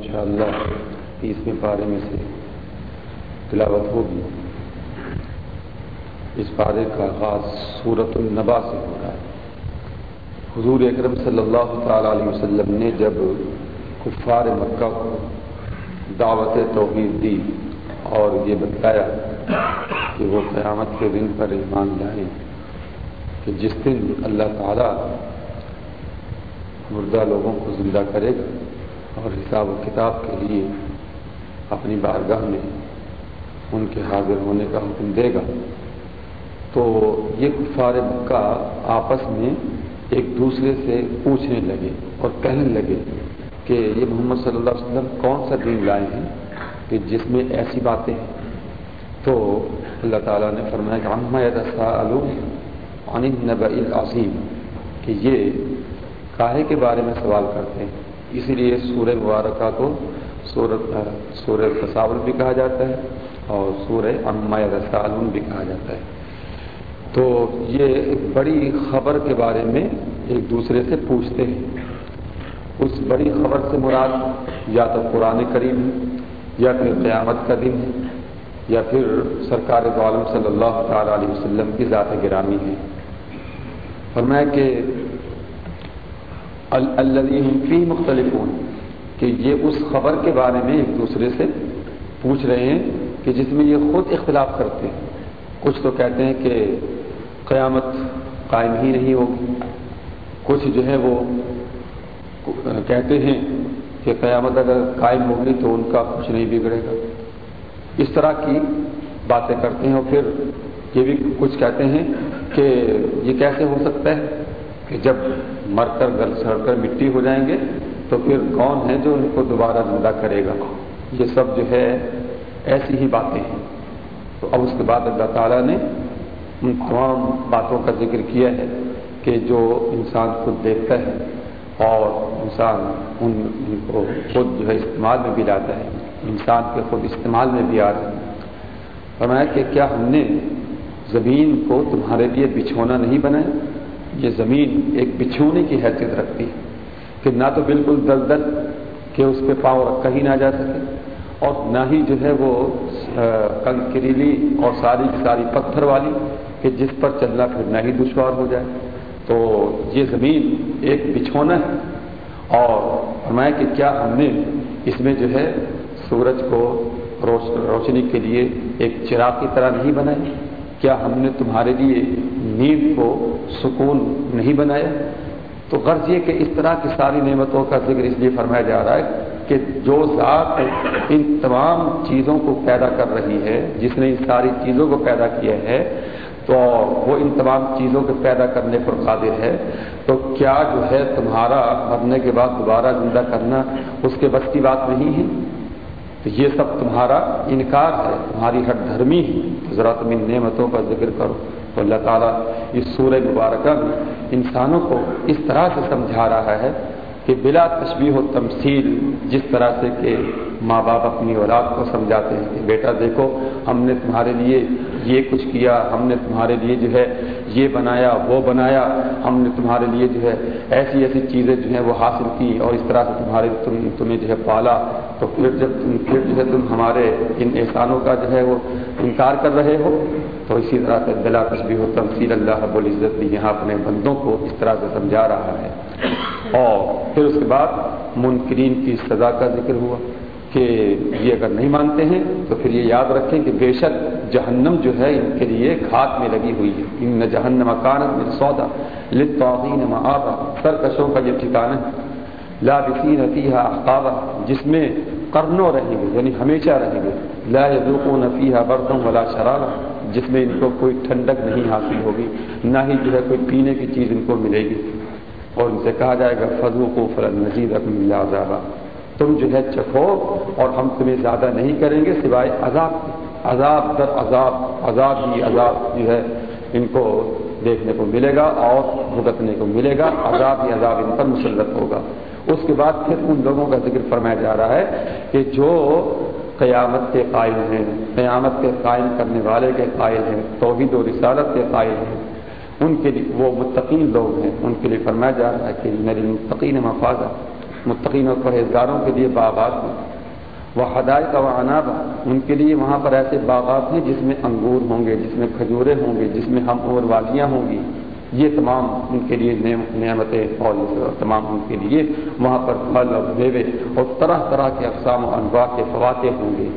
انشاءاللہ تیسویں پارے میں سے تلاوت ہوگی۔ اس پارے کا آغاز صورت النبا سے ہو رہا ہے۔ حضور اکرم صلی اللہ تعالیٰ علیہ وسلم نے جب کفار مکہ کو دعوت توحید دی اور یہ بتایا کہ وہ قیامت کے دن پر ایمان لائیں کہ جس دن اللہ تعالیٰ مردہ لوگوں کو زندہ کرے گا اور حساب و کتاب کے لیے اپنی بارگاہ میں ان کے حاضر ہونے کا حکم دے گا۔ تو یہ کفار مکہ آپس میں ایک دوسرے سے پوچھنے لگے اور کہنے لگے کہ یہ محمد صلی اللہ علیہ وسلم کون سا دین لائے ہیں کہ جس میں ایسی باتیں ہیں؟ تو اللہ تعالیٰ نے فرمایا کہ عن النبع العظیم، کہ یہ کاہے کے بارے میں سوال کرتے ہیں۔ اسی لیے سورہ مبارکہ کو سورہ تصاور بھی کہا جاتا ہے اور سورہ اما رسالم بھی کہا جاتا ہے۔ تو یہ ایک بڑی خبر کے بارے میں ایک دوسرے سے پوچھتے ہیں۔ اس بڑی خبر سے مراد یا تو قرآن کریم ہے، یا پھر قیامت کا دن ہے، یا پھر سرکار عالم صلی اللہ تعالیٰ علیہ وسلم کی ذات گرامی ہے۔ فرمایا کہ فی مختلف کہ یہ اس خبر کے بارے میں ایک دوسرے سے پوچھ رہے ہیں کہ جس میں یہ خود اختلاف کرتے ہیں۔ کچھ تو کہتے ہیں کہ قیامت قائم ہی نہیں ہوگی۔ کچھ جو ہے وہ کہتے ہیں کہ قیامت اگر قائم ہوگی تو ان کا کچھ نہیں بگڑے گا۔ اس طرح کی باتیں کرتے ہیں اور پھر یہ بھی کچھ کہتے ہیں کہ یہ کیسے ہو سکتا ہے؟ کہ جب مر کر گل سڑ کر مٹی ہو جائیں گے تو پھر کون ہے جو ان کو دوبارہ زندہ کرے گا؟ یہ سب جو ہے ایسی ہی باتیں ہیں۔ تو اب اس کے بعد اللہ تعالیٰ نے ان تمام باتوں کا ذکر کیا ہے کہ جو انسان خود دیکھتا ہے اور انسان ان کو خود جو ہے استعمال میں بھی لاتا ہے، انسان کے خود استعمال میں بھی آ رہے ہیں فرمایا کہ کیا ہم نے زمین کو تمہارے لیے بچھونا نہیں بنایا؟ یہ زمین ایک بچھونے کی حیثیت رکھتی ہے کہ نہ تو بالکل دل دل کہ اس پہ پاؤں رکھا ہی نہ جا سکے اور نہ ہی جو ہے وہ کنکریلی اور ساری ساری پتھر والی کہ جس پر چلنا پھرنا ہی دشوار ہو جائے۔ تو یہ زمین ایک بچھونا ہے۔ اور فرمایا کہ کیا ہم نے اس میں جو ہے سورج کو روشنی کے لیے ایک چراغ کی طرح نہیں بنائی؟ کیا ہم نے تمہارے لیے نیند کو سکون نہیں بنایا۔ تو غرض یہ کہ اس طرح کی ساری نعمتوں کا ذکر اس لیے فرمایا جا رہا ہے کہ جو ذات ان تمام چیزوں کو پیدا کر رہی ہے، جس نے ان ساری چیزوں کو پیدا کیا ہے، تو وہ ان تمام چیزوں کو پیدا کرنے پر قادر ہے۔ تو کیا جو ہے تمہارا مرنے کے بعد دوبارہ زندہ کرنا اس کے بس کی بات نہیں ہے؟ تو یہ سب تمہارا انکار ہے، تمہاری ہر دھرمی ہے۔ ذرا تم ان نعمتوں کا ذکر کرو۔ تو اللہ تعالیٰ اس سورہ مبارکہ میں انسانوں کو اس طرح سے سمجھا رہا ہے کہ بلا تشبیح و تمثیل جس طرح سے کہ ماں باپ اپنی اولاد کو سمجھاتے ہیں کہ بیٹا دیکھو، ہم نے تمہارے لیے یہ کچھ کیا، ہم نے تمہارے لیے جو ہے یہ بنایا، وہ بنایا، ہم نے تمہارے لیے جو ہے ایسی ایسی چیزیں جو ہیں وہ حاصل کی اور اس طرح سے تمہارے تم، تمہیں جو ہے پالا۔ تو پھر جب تم، پھر جو ہے تم ہمارے ان احسانوں کا جو ہے وہ انکار کر رہے ہو، تو اسی طرح سے بلا تشبیح و تمثیل اللہ رب العزت بھی یہاں اپنے بندوں کو اس طرح سے سمجھا رہا ہے۔ اور پھر اس کے بعد منکرین کی سزا کا ذکر ہوا۔ کہ یہ اگر نہیں مانتے ہیں تو پھر یہ یاد رکھیں کہ بے شک جہنم جو ہے ان کے لیے گھات میں لگی ہوئی ہے۔ ان جہنم کانت میں سودا لطین آبا سرکشوں کا یہ ٹھکانا ہے۔ لا بسین فیحا احقابہ جس میں کرنوں رہیں گے یعنی ہمیشہ رہیں گے۔ لا یذوقون فیہا بردم ولا شرارہ جس میں ان کو کوئی ٹھنڈک نہیں حاصل ہوگی، نہ ہی جو ہے کوئی پینے کی چیز ان کو ملے گی۔ اور ان سے کہا جائے گا فضو کو فلن نذیر اپنی اللہ تم جو ہے چکھو اور ہم تمہیں زیادہ نہیں کریں گے سوائے عذاب عذاب در عذاب عذاب ہی عذاب جو ہے ان کو دیکھنے کو ملے گا اور بھگتنے کو ملے گا۔ عذاب ہی عذاب ان پر مسلط ہوگا۔ اس کے بعد پھر ان لوگوں کا ذکر فرمایا جا رہا ہے کہ جو قیامت کے قائل ہیں، قیامت کے قائم کرنے والے کے قائل ہیں، توحید و رسالت کے قائل ہیں، ان کے لیے وہ متقین لوگ ہیں۔ ان کے لیے فرمایا جا رہا ہے کہ میری متقین مفاذہ متقین اور پرہیزگاروں کے لیے باغات ہیں۔ وہ ہدایت و اناب ان کے لیے وہاں پر ایسے باغات ہیں جس میں انگور ہوں گے، جس میں کھجورے ہوں گے، جس میں ہم اور والیاں ہوں گی۔ یہ تمام ان کے لیے نعمتیں اور تمام ان کے لیے وہاں پر پھل اور میوے اور طرح طرح کے اقسام و انواع کے فواتے ہوں گے۔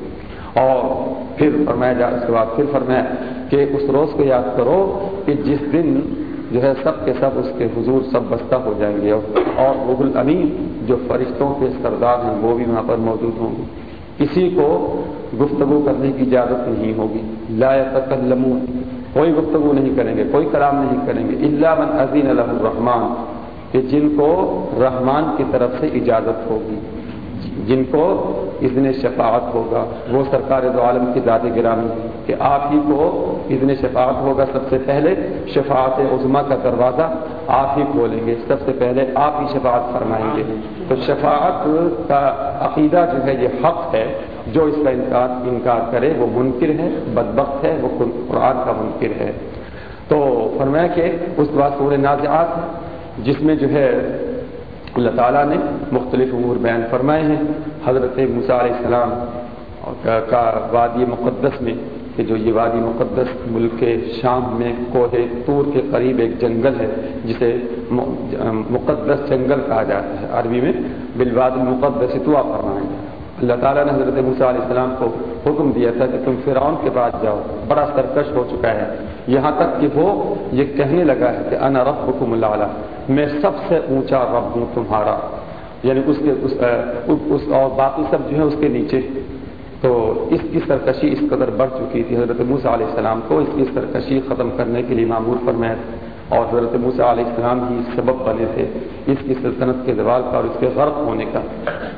اور پھر فرمایا جا اس کے بعد پھر فرمایا کہ اس روز کو یاد کرو کہ جس دن جو ہے سب کے سب اس کے حضور سب بستہ ہو جائیں گے اور روح الامین جو فرشتوں کے سردار ہیں وہ بھی وہاں پر موجود ہوں گے۔ کسی کو گفتگو کرنے کی اجازت نہیں ہوگی۔ لا تکلمون کوئی گفتگو نہیں کریں گے، کوئی کلام نہیں کریں گے۔ اللہ من عظیم الرحمان کہ جن کو رحمان کی طرف سے اجازت ہوگی۔ جن کو اذن شفاعت ہوگا، وہ سرکار دو عالم کی ذات گرامی کہ آپ ہی کو اذن شفاعت ہوگا۔ سب سے پہلے شفاعت عظما کا دروازہ آپ ہی کھولیں گے۔ سب سے پہلے آپ ہی شفاعت فرمائیں گے۔ تو شفاعت کا عقیدہ جو ہے، یہ حق ہے۔ جو اس کا انکار انکار کرے، وہ منکر ہے، بدبخت ہے، وہ قرآن کا منکر ہے۔ تو فرمایا کہ اس کے بعد سورہ نازعات جس میں جو ہے اللہ تعالیٰ نے مختلف امور بیان فرمائے ہیں۔ حضرت علیہ السلام کا وادی مقدس میں کہ جو یہ وادی مقدس ملک کے شام میں کوہ تور کے قریب ایک جنگل ہے، جسے مقدس جنگل کہا جاتا ہے۔ عربی میں بالواد مقدس تو آپ فرمائیں گے اللہ تعالیٰ نے حضرت موسیٰ علیہ السلام کو حکم دیا تھا کہ تم فرعون کے پاس جاؤ، بڑا سرکش ہو چکا ہے۔ یہاں تک کہ وہ یہ کہنے لگا ہے کہ انا رب حکم اللہ میں سب سے اونچا رب ہوں تمہارا۔ یعنی اس کے اس, اس اور باقی سب جو ہے اس کے نیچے۔ تو اس کی سرکشی اس قدر بڑھ چکی تھی حضرت موسیٰ علیہ السلام کو۔ اس کی سرکشی ختم کرنے کے لیے معمول فرمائے اور حضرت موسیٰ علیہ السلام ہی سبب بنے تھے اس کی سلطنت کے زوال کا اور اس کے غرق ہونے کا۔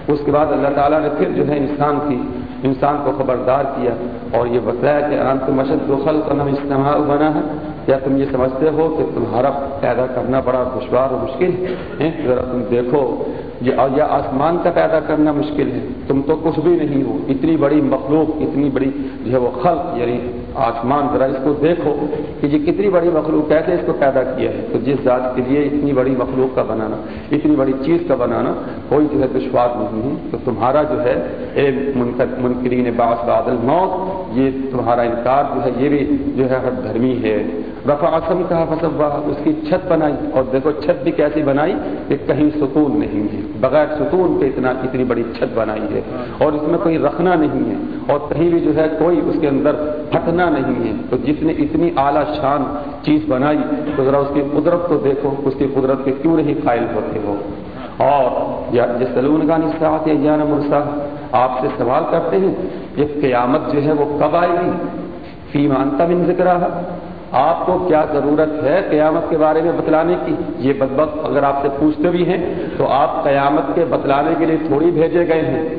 اس کے بعد اللہ تعالیٰ نے پھر جو ہے انسان کی انسان کو خبردار کیا اور یہ بتایا کہ انت مشد دخل کا نام استعمال بنا ہے کیا تم یہ سمجھتے ہو کہ تمہارا پیدا کرنا بڑا دشوار اور مشکل ہے ذرا تم دیکھو یہ آسمان کا پیدا کرنا مشکل ہے، تم تو کچھ بھی نہیں ہو، اتنی بڑی مخلوق، اتنی بڑی جو ہے وہ خلق یعنی آسمان، ذرا اس کو دیکھو کہ یہ کتنی بڑی مخلوق کیسے اس کو پیدا کیا ہے؟ تو جس ذات کے لیے اتنی بڑی مخلوق کا بنانا، اتنی بڑی چیز کا بنانا کوئی جو ہے دشوار نہیں ہے۔ تو تمہارا جو ہے، اے منکرین باس بادل موت یہ تمہارا انکار جو ہے، یہ بھی جو ہے ہر دھرمی ہے۔ رفا آسم کہا، فصب اس کی چھت بنائی اور دیکھو چھت بھی کیسی بنائی کہ کہیں سکون نہیں ہے۔ بغیر ستون کے اتنا، اتنی بڑی چھت بنائی ہے۔ اور اس میں کوئی رکھنا نہیں ہے۔ اور کہیں بھی جو ہے کوئی اس کے اندر پھٹنا نہیں ہے۔ تو جس نے اتنی اعلیٰ شان چیز بنائی، تو ذرا اس کی قدرت کو دیکھو۔ اس کی قدرت کے کیوں نہیں قائل ہوتے ہو؟ اور جس سلون کا نصاحت یا جان مرسا آپ سے سوال کرتے ہیں یہ قیامت جو ہے وہ کب آئے گی؟ فی مانتا بن ذکر آپ کو کیا ضرورت ہے قیامت کے بارے میں بتلانے کی؟ یہ بدبخ اگر آپ سے پوچھتے بھی ہیں، تو آپ قیامت کے بتلانے کے لیے تھوڑی بھیجے گئے ہیں۔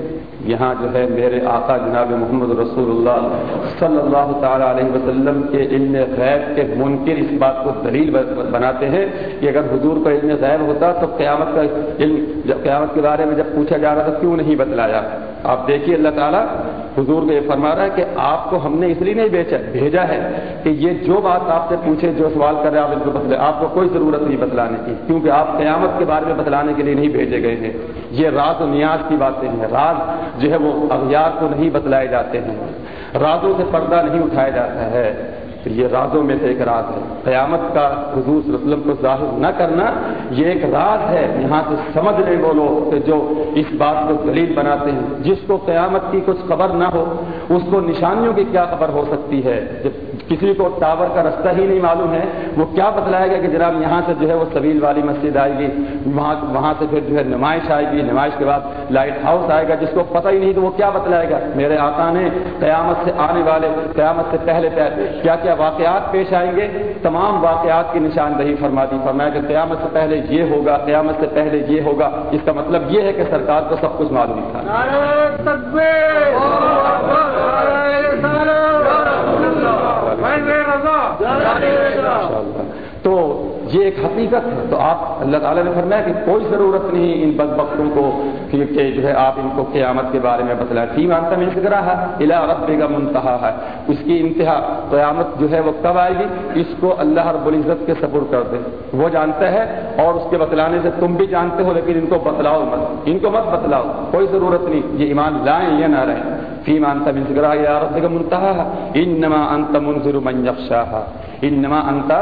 یہاں جو ہے میرے آقا جناب محمد رسول اللہ صلی اللہ تعالیٰ علیہ وسلم کے علم غیب کے منکر اس بات کو دلیل بناتے ہیں کہ اگر حضور کا علم غیب ہوتا تو قیامت کا علم جب قیامت کے بارے میں جب پوچھا جا رہا تھا، کیوں نہیں بتلایا؟ آپ دیکھیے اللہ تعالیٰ حضور کو یہ فرما رہا ہے کہ آپ کو ہم نے اس لیے نہیں بیچا، بھیجا ہے کہ یہ جو بات آپ سے پوچھے، جو سوال کر رہے آپ ان کو بتلے آپ کو کوئی ضرورت نہیں بتلانے کی، کیونکہ آپ قیامت کے بارے میں بتلانے کے لیے نہیں بھیجے گئے ہیں۔ یہ راز و نیاز کی باتیں ہیں۔ راز جو ہے وہ اغیار کو نہیں بتلائے جاتے ہیں۔ رازوں سے پردہ نہیں اٹھایا جاتا ہے۔ یہ رازوں میں سے ایک راز ہے۔ قیامت کا حضور صلی اللہ علیہ وسلم کو ظاہر نہ کرنا، یہ ایک راز ہے۔ یہاں سے سمجھ لیں وہ لوگ کہ جو اس بات کو دلیل بناتے ہیں، جس کو قیامت کی کچھ خبر نہ ہو، اس کو نشانیوں کی کیا خبر ہو سکتی ہے؟ جب کسی کو ٹاور کا رستہ ہی نہیں معلوم ہے۔ وہ کیا بتلائے گا کہ جناب یہاں سے جو ہے وہ طویل والی مسجد آئے گی، وہاں وہاں سے پھر جو ہے نمائش آئے گی۔ نمائش کے بعد لائٹ ہاؤس آئے گا، جس کو پتہ ہی نہیں تو وہ کیا بتلائے گا؟ میرے آقا نے قیامت سے آنے والے، قیامت سے پہلے کیا کیا واقعات پیش آئیں گے؟ تمام واقعات کی نشاندہی فرما دی۔ فرمایا کہ قیامت سے پہلے یہ ہوگا، قیامت سے پہلے یہ ہوگا۔ اس کا مطلب یہ ہے کہ سرکار کو سب کچھ معلوم تھا۔ یہ ایک حقیقت ہے۔ تو آپ اللہ تعالیٰ نے فرمایا کہ کوئی ضرورت نہیں ان بد بختوں کو کہ جو ہے آپ ان کو قیامت کے بارے میں بتلائیں ٹھیک مانتا میں ذکر ہے الا رب کا منتہا۔ ہے اس کی انتہا قیامت جو ہے وہ کب آئے گی؟ اس کو اللہ رب العزت کے سپر کر دے۔ وہ جانتا ہے اور اس کے بتلانے سے تم بھی جانتے ہو، لیکن ان کو بتلاؤ مت۔ ان کو مت بتلاؤ، کوئی ضرورت نہیں۔ یہ ایمان لائیں یا نہ رہیں فیما انت من ذکر یا رب کا منتہا انما انت منذر من یخشاها انما انت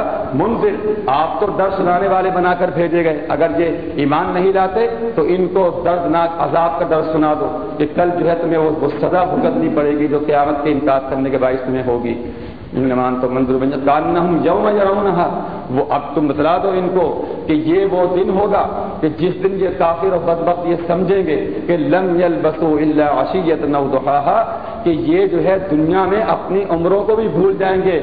منذر. آپ تو ڈر سنانے والے بنا کر بھیجے گئے. اگر یہ ایمان نہیں لاتے تو ان کو دردناک عذاب کا ڈر سنا دو. کہ کل جو ہے تمہیں وہ سزا بھگتنی پڑے گی جو قیامت کے انکار کرنے کے باعث تمہیں ہوگی. انمان تو منظور بن کان یوم یرونہا وہ اب تم بتلا دو ان کو کہ یہ وہ دن ہوگا کہ جس دن یہ کافر اور بدبخت یہ سمجھیں گے کہ لم یلبسو الا عشیت نو کہ یہ جو ہے دنیا میں اپنی عمروں کو بھی بھول جائیں گے۔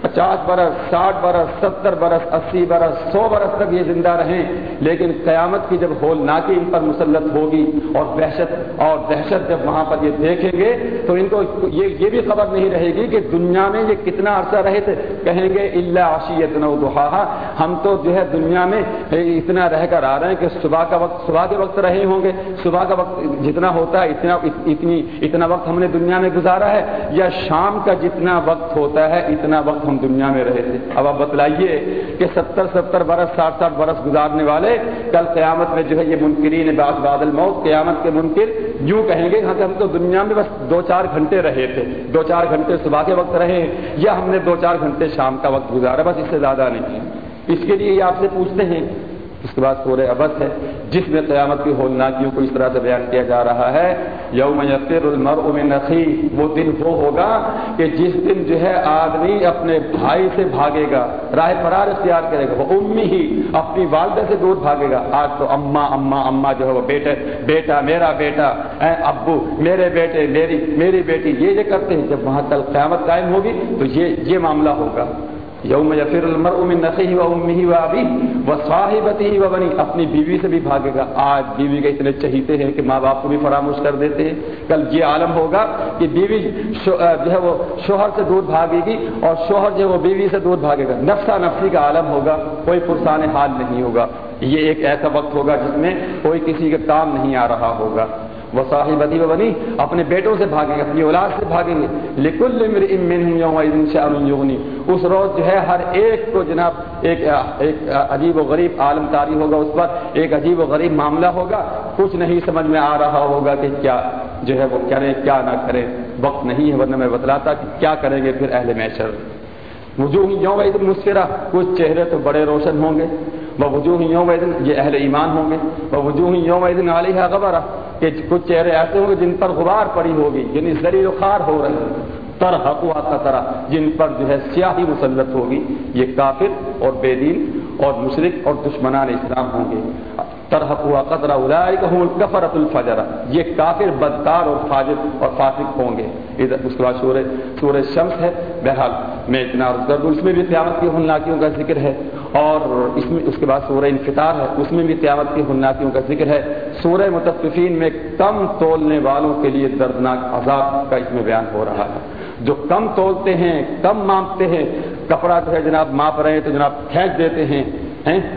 پچاس برس، ساٹھ برس، ستر برس، اسی برس، سو برس تک یہ زندہ رہیں۔ لیکن قیامت کی جب ہول ناکی ان پر مسلط ہوگی اور دہشت اور دہشت جب وہاں پر یہ دیکھیں گے، تو ان کو یہ یہ بھی خبر نہیں رہے گی کہ دنیا میں یہ کتنا عرصہ رہے تھے۔ کہیں گے اللہ عشیت نو دہا ہم تو جو ہے دنیا میں اتنا رہ کر آ رہے ہیں کہ صبح کا وقت، صبح کے وقت رہے ہوں گے۔ صبح کا وقت جتنا ہوتا ہے، اتنا، اتنی، اتنا وقت ہم نے دنیا میں گزارا ہے۔ یا شام کا جتنا وقت ہوتا ہے، اتنا وقت ہم دنیا میں رہے تھے۔ اب آپ بتلائیے کہ ستر ستر برس، ساٹھ ساٹھ برس گزارنے والے کل قیامت میں جو ہے یہ منکرین بعض بادل موت قیامت کے منکر یوں کہیں گے ہم تو دنیا میں بس دو چار گھنٹے رہے تھے۔ دو چار گھنٹے صبح کے وقت رہے یا ہم نے دو چار گھنٹے شام کا وقت گزارا، بس اس سے زیادہ نہیں۔ اس کے لیے یہ آپ سے پوچھتے ہیں۔ اس کے بعد سورہ ابس ہے۔ جس میں قیامت کی ہولناکیوں کو اس طرح سے بیان کیا جا رہا ہے، یوم یفر المرء من نقی وہ دن وہ ہوگا کہ جس دن جو ہے آدمی اپنے بھائی سے بھاگے گا، راہ فرار اختیار کرے گا، وہ امی ہی اپنی والدہ سے دور بھاگے گا۔ آج تو اما اما اما جو ہے وہ بیٹے، بیٹا، میرا بیٹا، اے ابو، میرے بیٹے، میری میری بیٹی، یہ جو کرتے ہیں۔ جب وہاں کل قیامت قائم ہوگی تو یہ یہ معاملہ ہوگا۔ یوم یفر المرء من نخیہ و امہ و ابی و صاحبتہ و بنی اپنی بیوی سے بھی بھاگے گا۔ آج بیوی کے اتنے چہیتے ہیں کہ ماں باپ کو بھی فراموش کر دیتے ہیں۔ کل یہ عالم ہوگا کہ بیوی جو ہے وہ شوہر سے دور بھاگے گی اور شوہر جو ہے وہ بیوی سے دور بھاگے گا۔ نفسا نفسی کا عالم ہوگا۔ کوئی پرسان حال نہیں ہوگا۔ یہ ایک ایسا وقت ہوگا جس میں کوئی کسی کا کام نہیں آ رہا ہوگا۔ وہ صاحب ادیب بنی، اپنے بیٹوں سے بھاگیں گے اپنی اولاد سے بھاگیں گے۔ لکل اس روز جو ہے، ہر ایک کو جناب ایک ایک عجیب و غریب عالم کاری ہوگا۔ اس پر ایک عجیب و غریب معاملہ ہوگا۔ کچھ نہیں سمجھ میں آ رہا ہوگا کہ کیا جو ہے وہ کریں کیا نہ کریں وقت نہیں ہے، ورنہ میں بتلاتا کہ کیا کریں گے پھر اہل میشر وجوہ یوم مسکرا کچھ چہرے تو بڑے روشن ہوں گے۔ وہ وجوہ یوم یہ اہل ایمان ہوں گے وہ وجوہ یوم علیہ غبرہ، کہ کچھ چہرے ایسے ہوں گے جن پر غبار پڑی ہوگی یعنی زری و خار ہو رہے ہیں طرح کا طرح جن پر جو ہے سیاہی مسلط ہوگی۔ یہ کافر اور بے دین اور مشرق اور دشمنان اسلام ہوں گے۔ طرح ہوا قطرہ کفرت الفجرا یہ کافر، بدکار اور فاجر اور فاسق ہوں گے۔ ادھر اس کے بعد سورج سورج شمس ہے۔ بہرحال میں اتنا عرض کر دوں، اس میں بھی قیامت کی ہنلاکیوں کا ذکر ہے۔ اور اس میں اس کے بعد سورہ انفطار ہے۔ اس میں بھی قیامت کی ہنلاکیوں کا ذکر ہے۔ سورہ متفقین میں کم تولنے والوں کے لیے دردناک عذاب کا اس میں بیان ہو رہا ہے۔ جو کم تولتے ہیں، کم مانگتے ہیں، کپڑا جو ہے جناب ماپ رہے ہیں تو جناب کھینچ دیتے ہیں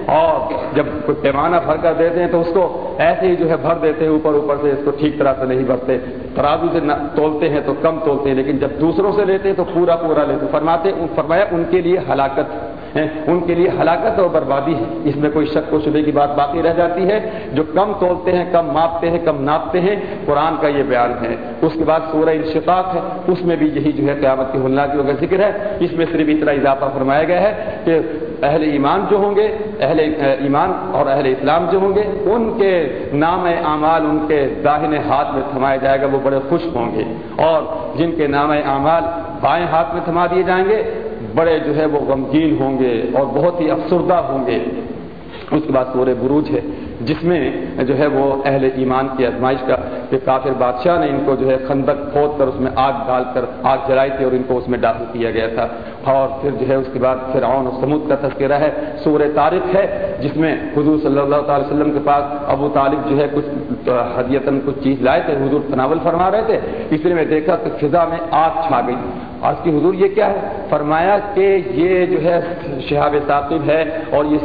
اور جب کوئی پیمانہ بھر کر دیتے ہیں تو اس کو ایسے ہی جو ہے بھر دیتے ہیں اوپر اوپر سے، اس کو ٹھیک طرح سے نہیں بھرتے۔ ترازو سے تولتے ہیں تو کم تولتے ہیں، لیکن جب دوسروں سے لیتے ہیں تو پورا پورا لیتے فرماتے فرمایا ان کے لیے ہلاکت ان کے لیے ہلاکت اور بربادی ہے۔ اس میں کوئی شک و شبے کی بات باقی رہ جاتی ہے۔ جو کم تولتے ہیں، کم ماپتے ہیں، کم ناپتے ہیں، قرآن کا یہ بیان ہے۔ اس کے بعد سورہ انشقاق ہے۔ اس میں بھی یہی جو ہے قیامت کی ہلاکیوں کا ذکر ہے، اس میں صرف اتنا اضافہ فرمایا گیا ہے کہ اہل ایمان جو ہوں گے، اہل ایمان اور اہل اسلام جو ہوں گے، ان کے نام اعمال، ان کے داہنے ہاتھ میں تھمایا جائے گا، وہ بڑے خوش ہوں گے۔ اور جن کے نام اعمال بائیں ہاتھ میں تھما دیے جائیں گے بڑے جو ہے وہ غمگین ہوں گے اور بہت ہی افسردہ ہوں گے۔ اس کے بعد سورہ بروج ہے، جس میں جو ہے وہ اہل ایمان کی آزمائش کا کہ کافر بادشاہ نے ان کو جو ہے خندق کھود کر اس میں آگ ڈال کر آگ جلائی تھی اور ان کو اس میں ڈاکو کیا گیا تھا۔ اور پھر جو ہے اس کے بعد پھر اور سمود کا تذکرہ ہے، سورہ تاریخ ہے، جس میں حضور صلی اللہ تعالی وسلم کے پاس ابو طالب جو ہے کچھ حدیتاً کچھ چیز لائے تھے، حضور تناول فرما رہے تھے۔ اس لیے میں دیکھا کہ فضا میں آگ چھا گئی۔ آج کی حضور یہ کیا ہے؟ فرمایا کہ یہ جو ہے شہاب ثاقب ہے اور یہ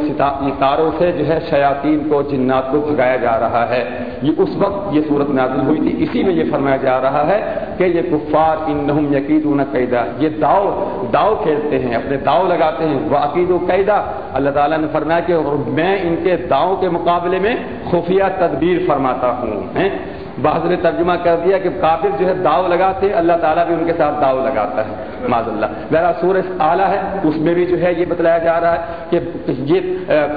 تاروں سے جو ہے شیاطین کو جنات کو بھگایا جا رہا ہے۔ یہ اس وقت یہ صورت نازل ہوئی تھی۔ اسی میں یہ فرمایا جا رہا ہے کہ یہ کفار ان یقین قیدا۔ یہ داؤ داؤ کھیلتے ہیں، اپنے داؤ لگاتے ہیں۔ وہ عقید و قیدا۔ اللہ تعالیٰ نے فرمایا کہ میں ان کے داؤ کے مقابلے میں خفیہ تدبیر فرماتا ہوں بہادر نے ترجمہ کر دیا کہ کافر جو ہے داؤ لگاتے اللہ تعالیٰ بھی ان کے ساتھ داؤ لگاتا ہے معذ اللہ میرا سورج اعلیٰ ہے اس میں بھی جو ہے یہ بتلایا جا رہا ہے کہ یہ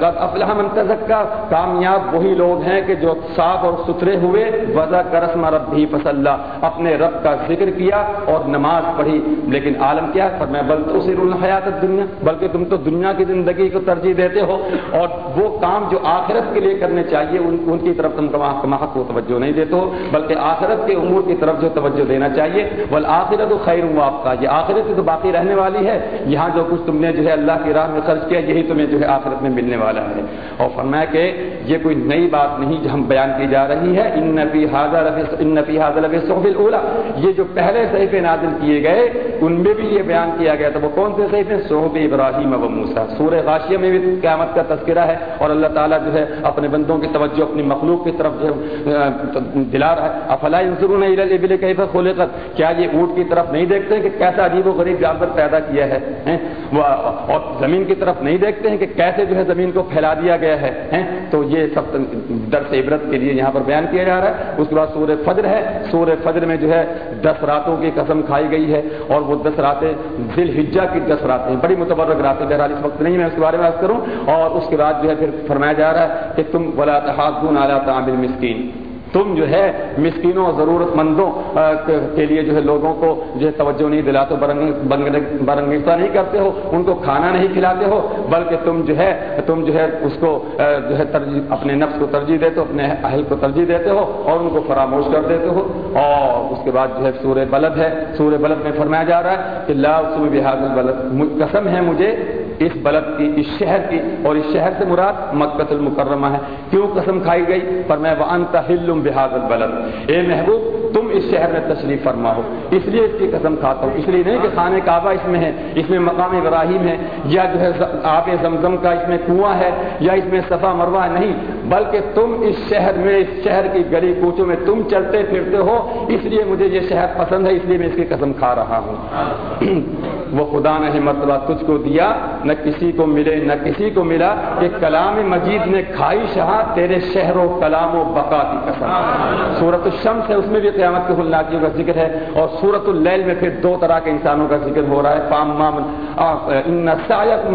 افلاح منتظک کا کامیاب وہی لوگ ہیں کہ جو صاف اور ستھرے ہوئے وضا کرسم رب بھی پسلہ اپنے رب کا ذکر کیا اور نماز پڑھی۔ لیکن عالم کیا پر میں بل تو سر الحیات دنیا بلکہ تم تو دنیا کی زندگی کو ترجیح دیتے ہو اور وہ کام جو آخرت کے لیے کرنے چاہیے ان, ان کی طرف تم کماحت کو توجہ نہیں دیتے ہو۔ بلکہ آخرت کے امور کی طرف جو توجہ دینا چاہیے۔ بل آخرت خیر ہوں آپ کا یہ آخرت تو باقی رہنے والی ہے۔ یہاں جو کچھ تم نے جو ہے اللہ کی راہ میں خرچ کیا، یہی تمہیں جو ہے آخرت میں ملنے والا ہے۔ اور فرمایا کہ یہ کوئی نئی بات نہیں جو ہم بیان کی جا رہی ہے۔ ان نفی حاضر ان نفی حاضر صحب اولا یہ جو پہلے صحیح نازل کیے گئے، ان میں بھی یہ بیان کیا گیا تھا۔ وہ کون سے صحیح صحب ابراہیم ابو موسا سور غاشیہ میں بھی قیامت کا تذکرہ ہے۔ اور اللہ تعالیٰ جو ہے اپنے بندوں کی توجہ، اپنی مخلوق کی طرف جو دلا رہا ہے افلا انسرون ابل کیسا کھولے کر کیا یہ اونٹ کی طرف نہیں دیکھتے کہ کیسا عجیب و غریب جانور پیدا کیا ہے؟ اور زمین کی طرف نہیں دیکھتے ہیں کہ کیسے جو ہے زمین کو پھیلا دیا گیا ہے؟ تو یہ سب درس عبرت کے لیے یہاں پر بیان کیا جا رہا ہے۔ اس کے بعد سورہ فجر ہے۔ سورہ فجر میں جو ہے دس راتوں کی قسم کھائی گئی ہے اور وہ دس راتیں دل ہجا کی دس راتیں بڑی متبرک راتیں بہرحال اس وقت نہیں میں اس کے بارے میں بات کروں۔ اور اس کے بعد جو ہے پھر فرمایا جا رہا ہے کہ تم بلا تحاظ اعلیٰ تعامل مسکین تم جو ہے مسکینوں اور ضرورت مندوں کے لیے جو ہے لوگوں کو جو ہے توجہ نہیں دلاتے برنگیزہ نہیں کرتے ہو، ان کو کھانا نہیں کھلاتے ہو، بلکہ تم جو ہے، تم جو ہے اس کو جو ہے ترجیح اپنے نفس کو ترجیح دیتے ہو، اپنے اہل کو ترجیح دیتے ہو اور ان کو فراموش کر دیتے ہو۔ اور اس کے بعد جو ہے سورہ بلد ہے، سورہ بلد میں فرمایا جا رہا ہے کہ لا بحاظ البلد قسم ہے مجھے اس بلد کی اس شہر کی اور اس شہر سے مراد مکت المکرمہ ہے۔ کیوں قسم کھائی گئی؟ پر میں انتہل بحاد البلد۔ اے محبوب تم اس شہر میں تشریف فرما ہو۔ اس لیے اس کی قسم کھاتا ہوں۔ اس لیے نہیں کہ خانہ کعبہ اس میں ہے اس میں مقام ابراہیم ہے یا جو ہے آب زمزم کا اس میں کنواں ہے یا اس میں صفا مروا نہیں۔ بلکہ تم اس شہر میں اس شہر کی گلی کوچوں میں تم چلتے پھرتے ہو۔ اس لیے مجھے یہ شہر پسند ہے اس لیے میں اس کی قسم کھا رہا ہوں۔ وہ خدا نے مرتبہ تجھ کو دیا نہ کسی کو ملے، نہ کسی کو ملا کہ کلام مجید نے کھائی شاہ تیرے شہر و کلام و بقا کی قسم۔ صورت الشمس ہے، اس میں بھی قیامت کے خلناکیوں کا ذکر ہے اور صورت اللیل میں پھر دو طرح کے انسانوں کا ذکر ہو رہا ہے۔ پام مامن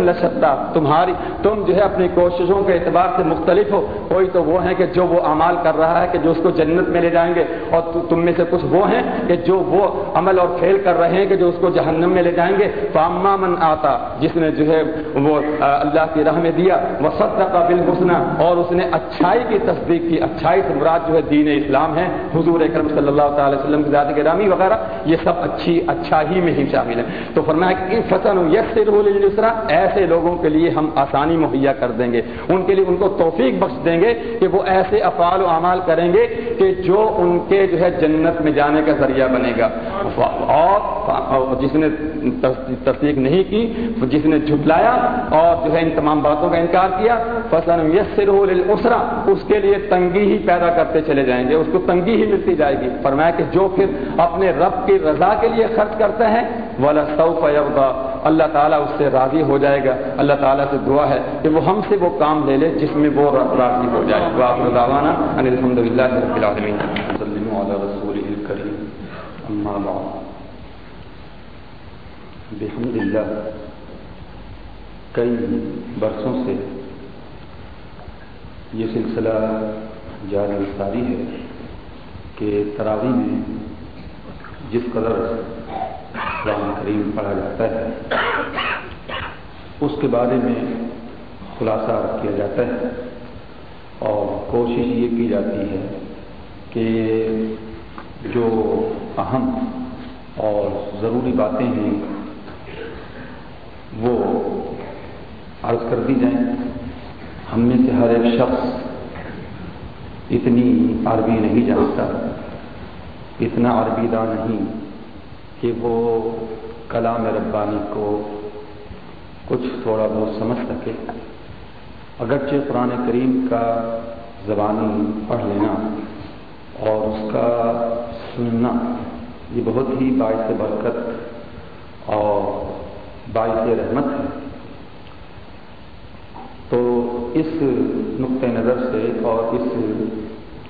لشتا تمہاری، تم جو ہے اپنی کوششوں کے اعتبار سے مختلف ہو۔ کوئی تو وہ ہیں کہ جو وہ عمال کر رہا ہے کہ جو اس کو جنت میں لے جائیں گے اور تم میں سے کچھ وہ ہیں کہ جو وہ عمل اور کھیل کر رہے ہیں کہ جو اس کو جہنم میں لے جائیں گے۔ پاما من آتا، جس نے جو ہے وہ اللہ کی راہ میں دیا، وہ سب کا بالحسنہ، اور اس نے اچھائی کی تصدیق کی، اچھائی سے مراد جو ہے دین اسلام ہے، حضور اکرم صلی اللہ تعالی وسلم کی ذات گرامی وغیرہ، یہ سب اچھی اچھا ہی میں ہی شامل ہے تو فرمایا کہ فصل یکسر ایسے لوگوں کے لیے ہم آسانی مہیا کر دیں گے۔ ان کے لیے ان کو توفیق بخش دیں گے کہ وہ ایسے افعال و اعمال کریں گے کہ جو ان کے جو ہے جنت میں جانے کا ذریعہ بنے گا۔ اور جس نے تصدیق نہیں کی، جس نے جھٹلا جھٹلایا اور جو ہے ان تمام باتوں کا انکار کیا۔ فصل یسر اسرا اس کے لیے تنگی ہی پیدا کرتے چلے جائیں گے۔ اس کو تنگی ہی ملتی جائے گی۔ فرمایا کہ جو پھر اپنے رب کی رضا کے لیے خرچ کرتے ہیں والا سعف اللہ تعالیٰ اس سے راضی ہو جائے گا۔ اللہ تعالیٰ سے دعا ہے کہ وہ ہم سے وہ کام لے لے جس میں وہ راضی ہو جائے۔ واقع دعوانا الحمد للہ رب العالمین بحمد اللہ کئی برسوں سے یہ سلسلہ جاری ساری ہے کہ تراوی میں جس قدر قرآن کریم پڑھا جاتا ہے، اس کے بارے میں خلاصہ کیا جاتا ہے اور کوشش یہ کی جاتی ہے کہ جو اہم اور ضروری باتیں ہیں وہ عرض کر دی جائیں۔ ہم میں سے ہر ایک شخص اتنی عربی نہیں جانتا، اتنا عربی دان نہیں کہ وہ کلام ربانی کو کچھ تھوڑا بہت سمجھ سکے۔ اگرچہ قرآن کریم کا زبانی پڑھ لینا اور اس کا سننا، یہ بہت ہی باعث برکت اور باعث رحمت ہے۔ تو اس نقطۂ نظر سے اور اس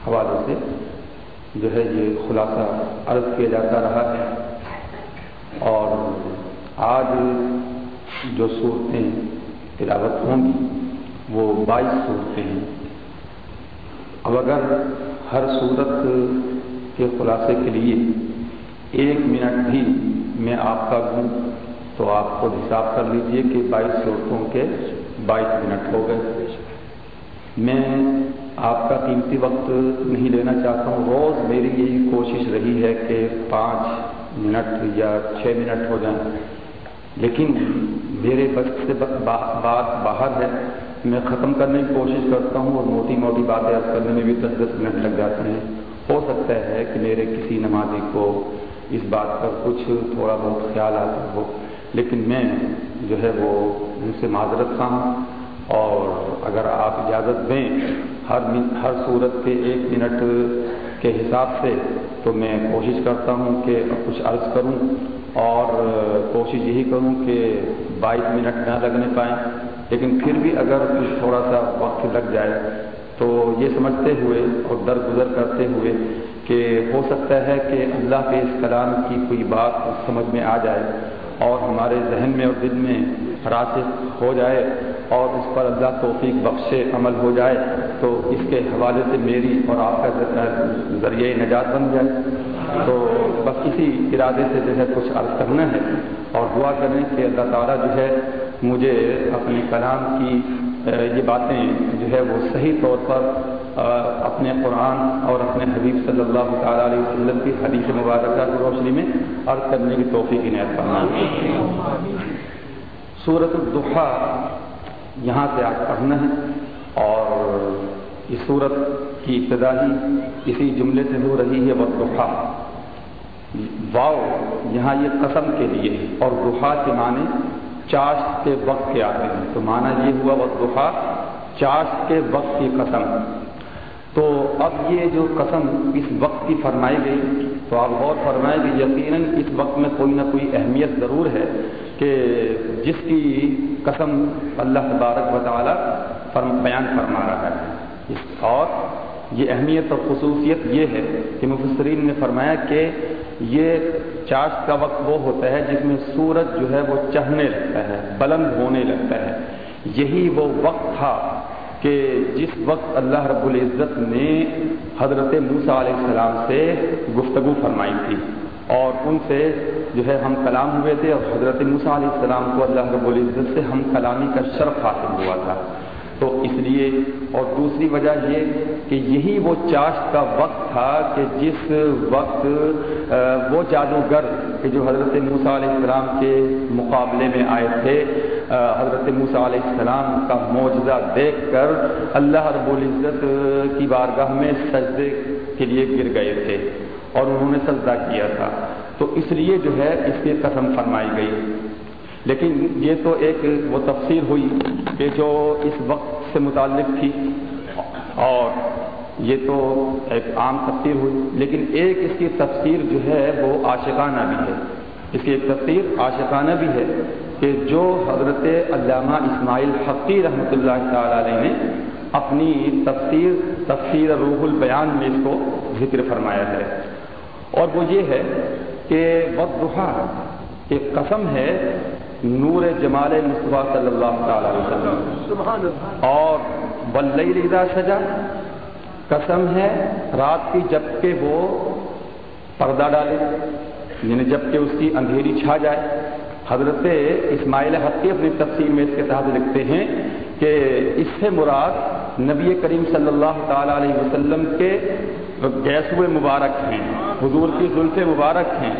حوالے سے جو ہے یہ خلاصہ عرض کیا جاتا رہا ہے۔ اور آج جو صورتیں تلاوت ہوں گی، وہ بائیس صورتیں ہیں۔ اب اگر ہر صورت کے خلاصے کے لیے ایک منٹ بھی میں آپ کا دوں تو آپ خود حساب کر لیجیے کہ بائیس صورتوں کے بائیس منٹ ہو گئے میں آپ کا قیمتی وقت نہیں لینا چاہتا ہوں۔ روز میری یہی کوشش رہی ہے کہ پانچ منٹ یا چھ منٹ ہو جائیں۔ لیکن میرے بس سے بات باہر ہے۔ میں ختم کرنے کی کوشش کرتا ہوں اور موٹی موٹی باتیں کرنے میں بھی دس دس منٹ لگ جاتے ہیں۔ ہو سکتا ہے کہ میرے کسی نمازی کو اس بات پر کچھ تھوڑا بہت خیال آتا ہو، لیکن میں جو ہے وہ ان سے معذرت خواہ۔ اور اگر آپ اجازت دیں ہر ہر صورت کے ایک منٹ کے حساب سے، تو میں کوشش کرتا ہوں کہ کچھ عرض کروں۔ اور کوشش یہی کروں کہ بائیس منٹ نہ لگنے پائیں۔ لیکن پھر بھی اگر کچھ تھوڑا سا وقت لگ جائے، تو یہ سمجھتے ہوئے اور در گزر کرتے ہوئے کہ ہو سکتا ہے کہ اللہ کے اس کلام کی کوئی بات سمجھ میں آ جائے۔ اور ہمارے ذہن میں اور دل میں راسخ ہو جائے اور اس پر اللہ توفیق بخش عمل ہو جائے تو اس کے حوالے سے میری اور آپ کا ذریعہ نجات بن جائے۔ تو بس اسی ارادے سے جو ہے کچھ عرض کرنا ہے اور دعا کریں کہ اللہ تعالیٰ جو ہے مجھے اپنے کلام کی یہ باتیں جو ہے وہ صحیح طور پر اپنے قرآن اور اپنے حبیب صلی اللہ تعالیٰ علیہ وسلم کی حدیث مبارکہ کی روشنی میں عرض کرنے کی توفیق عنایت کرنا صورت الدخا یہاں سے آج پڑھنا ہے اور اس صورت کی ابتدا ہی اسی جملے سے ہو رہی ہے وہ دخا واؤ یہاں یہ قسم کے لیے اور دخا کے معنی چاشت کے وقت کے آتے ہیں۔ تو مانا یہ ہوا وہ دفاع چاشت کے وقت کی قسم۔ تو اب یہ جو قسم اس وقت کی فرمائی گئی، تو آپ غور فرمائیں کہ یقیناً اس وقت میں کوئی نہ کوئی اہمیت ضرور ہے۔ کہ جس کی قسم اللہ تبارک و تعالی فرم، بیان فرما رہا ہے۔ اور یہ اہمیت اور خصوصیت یہ ہے کہ مفسرین نے فرمایا کہ یہ چاشت کا وقت وہ ہوتا ہے جس میں سورج جو ہے وہ چڑھنے لگتا ہے، بلند ہونے لگتا ہے۔ یہی وہ وقت تھا کہ جس وقت اللہ رب العزت نے حضرت موسا علیہ السلام سے گفتگو فرمائی تھی۔ اور ان سے جو ہے ہم کلام ہوئے تھے اور حضرت موسا علیہ السلام کو اللہ رب العزت سے ہم کلامی کا شرف حاصل ہوا تھا۔ تو اس لیے اور دوسری وجہ یہ کہ یہی وہ چاشت کا وقت تھا کہ جس وقت وہ جادوگر کہ جو حضرت موسیٰ علیہ السلام کے مقابلے میں آئے تھے حضرت موسیٰ علیہ السلام کا معجزہ دیکھ کر اللہ رب العزت کی بارگاہ میں سجدے کے لیے گر گئے تھے۔ اور انہوں نے سجدہ کیا تھا۔ تو اس لیے جو ہے اس کی قسم فرمائی گئی۔ لیکن یہ تو ایک وہ تفسیر ہوئی کہ جو اس وقت سے متعلق تھی۔ اور یہ تو ایک عام تفسیر ہوئی۔ لیکن ایک اس کی تفسیر جو ہے وہ عاشقانہ بھی ہے۔ اس کی ایک تفسیر عاشقانہ بھی ہے کہ جو حضرت علامہ اسماعیل حقی رحمۃ اللہ تعالی علیہ نے اپنی تفسیر تفسیر روح البیان میں اس کو ذکر فرمایا ہے۔ اور وہ یہ ہے کہ وقت ایک قسم ہے نور جمال مصطفیٰ صلی اللہ تعالی وسلم۔ اور بلئی رضا سجا قسم ہے رات کی جبکہ وہ پردہ ڈالے یعنی جبکہ اس کی اندھیری چھا جائے۔ حضرت اسماعیل حقی اپنی تفصیل میں اس کے تحت لکھتے ہیں کہ اس سے مراد نبی کریم صلی اللہ تعالی علیہ وسلم کے گیسوئے مبارک ہیں، حضور کی زلف مبارک ہیں۔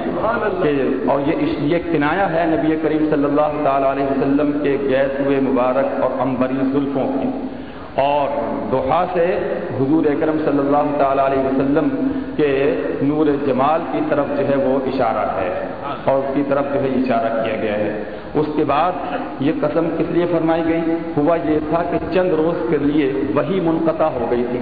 کہ اور یہ یہ کنایا ہے نبی کریم صلی اللہ تعالی علیہ وسلم کے گیسوئے مبارک اور امبری زلفوں کی اور دوحا سے حضور اکرم صلی اللہ تعالی علیہ وسلم کے نور جمال کی طرف جو ہے وہ اشارہ ہے اور اس کی طرف جو ہے اشارہ کیا گیا ہے۔ اس کے بعد یہ قسم کس لیے فرمائی گئی؟ ہوا یہ تھا کہ چند روز کے لیے وہی منقطع ہو گئی تھی۔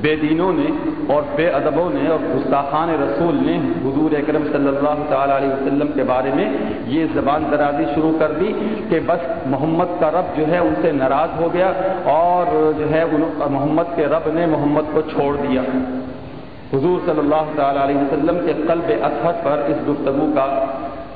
بے دینوں نے اور بے ادبوں نے اور گستاخان رسول نے حضور اکرم صلی اللہ تعالی علیہ وسلم کے بارے میں یہ زبان درازی شروع کر دی کہ بس محمد کا رب جو ہے ان سے ناراض ہو گیا اور جو ہے محمد کے رب نے محمد کو چھوڑ دیا۔ حضور صلی اللہ تعالی علیہ وسلم کے قلب اطہر پر اس گفتگو کا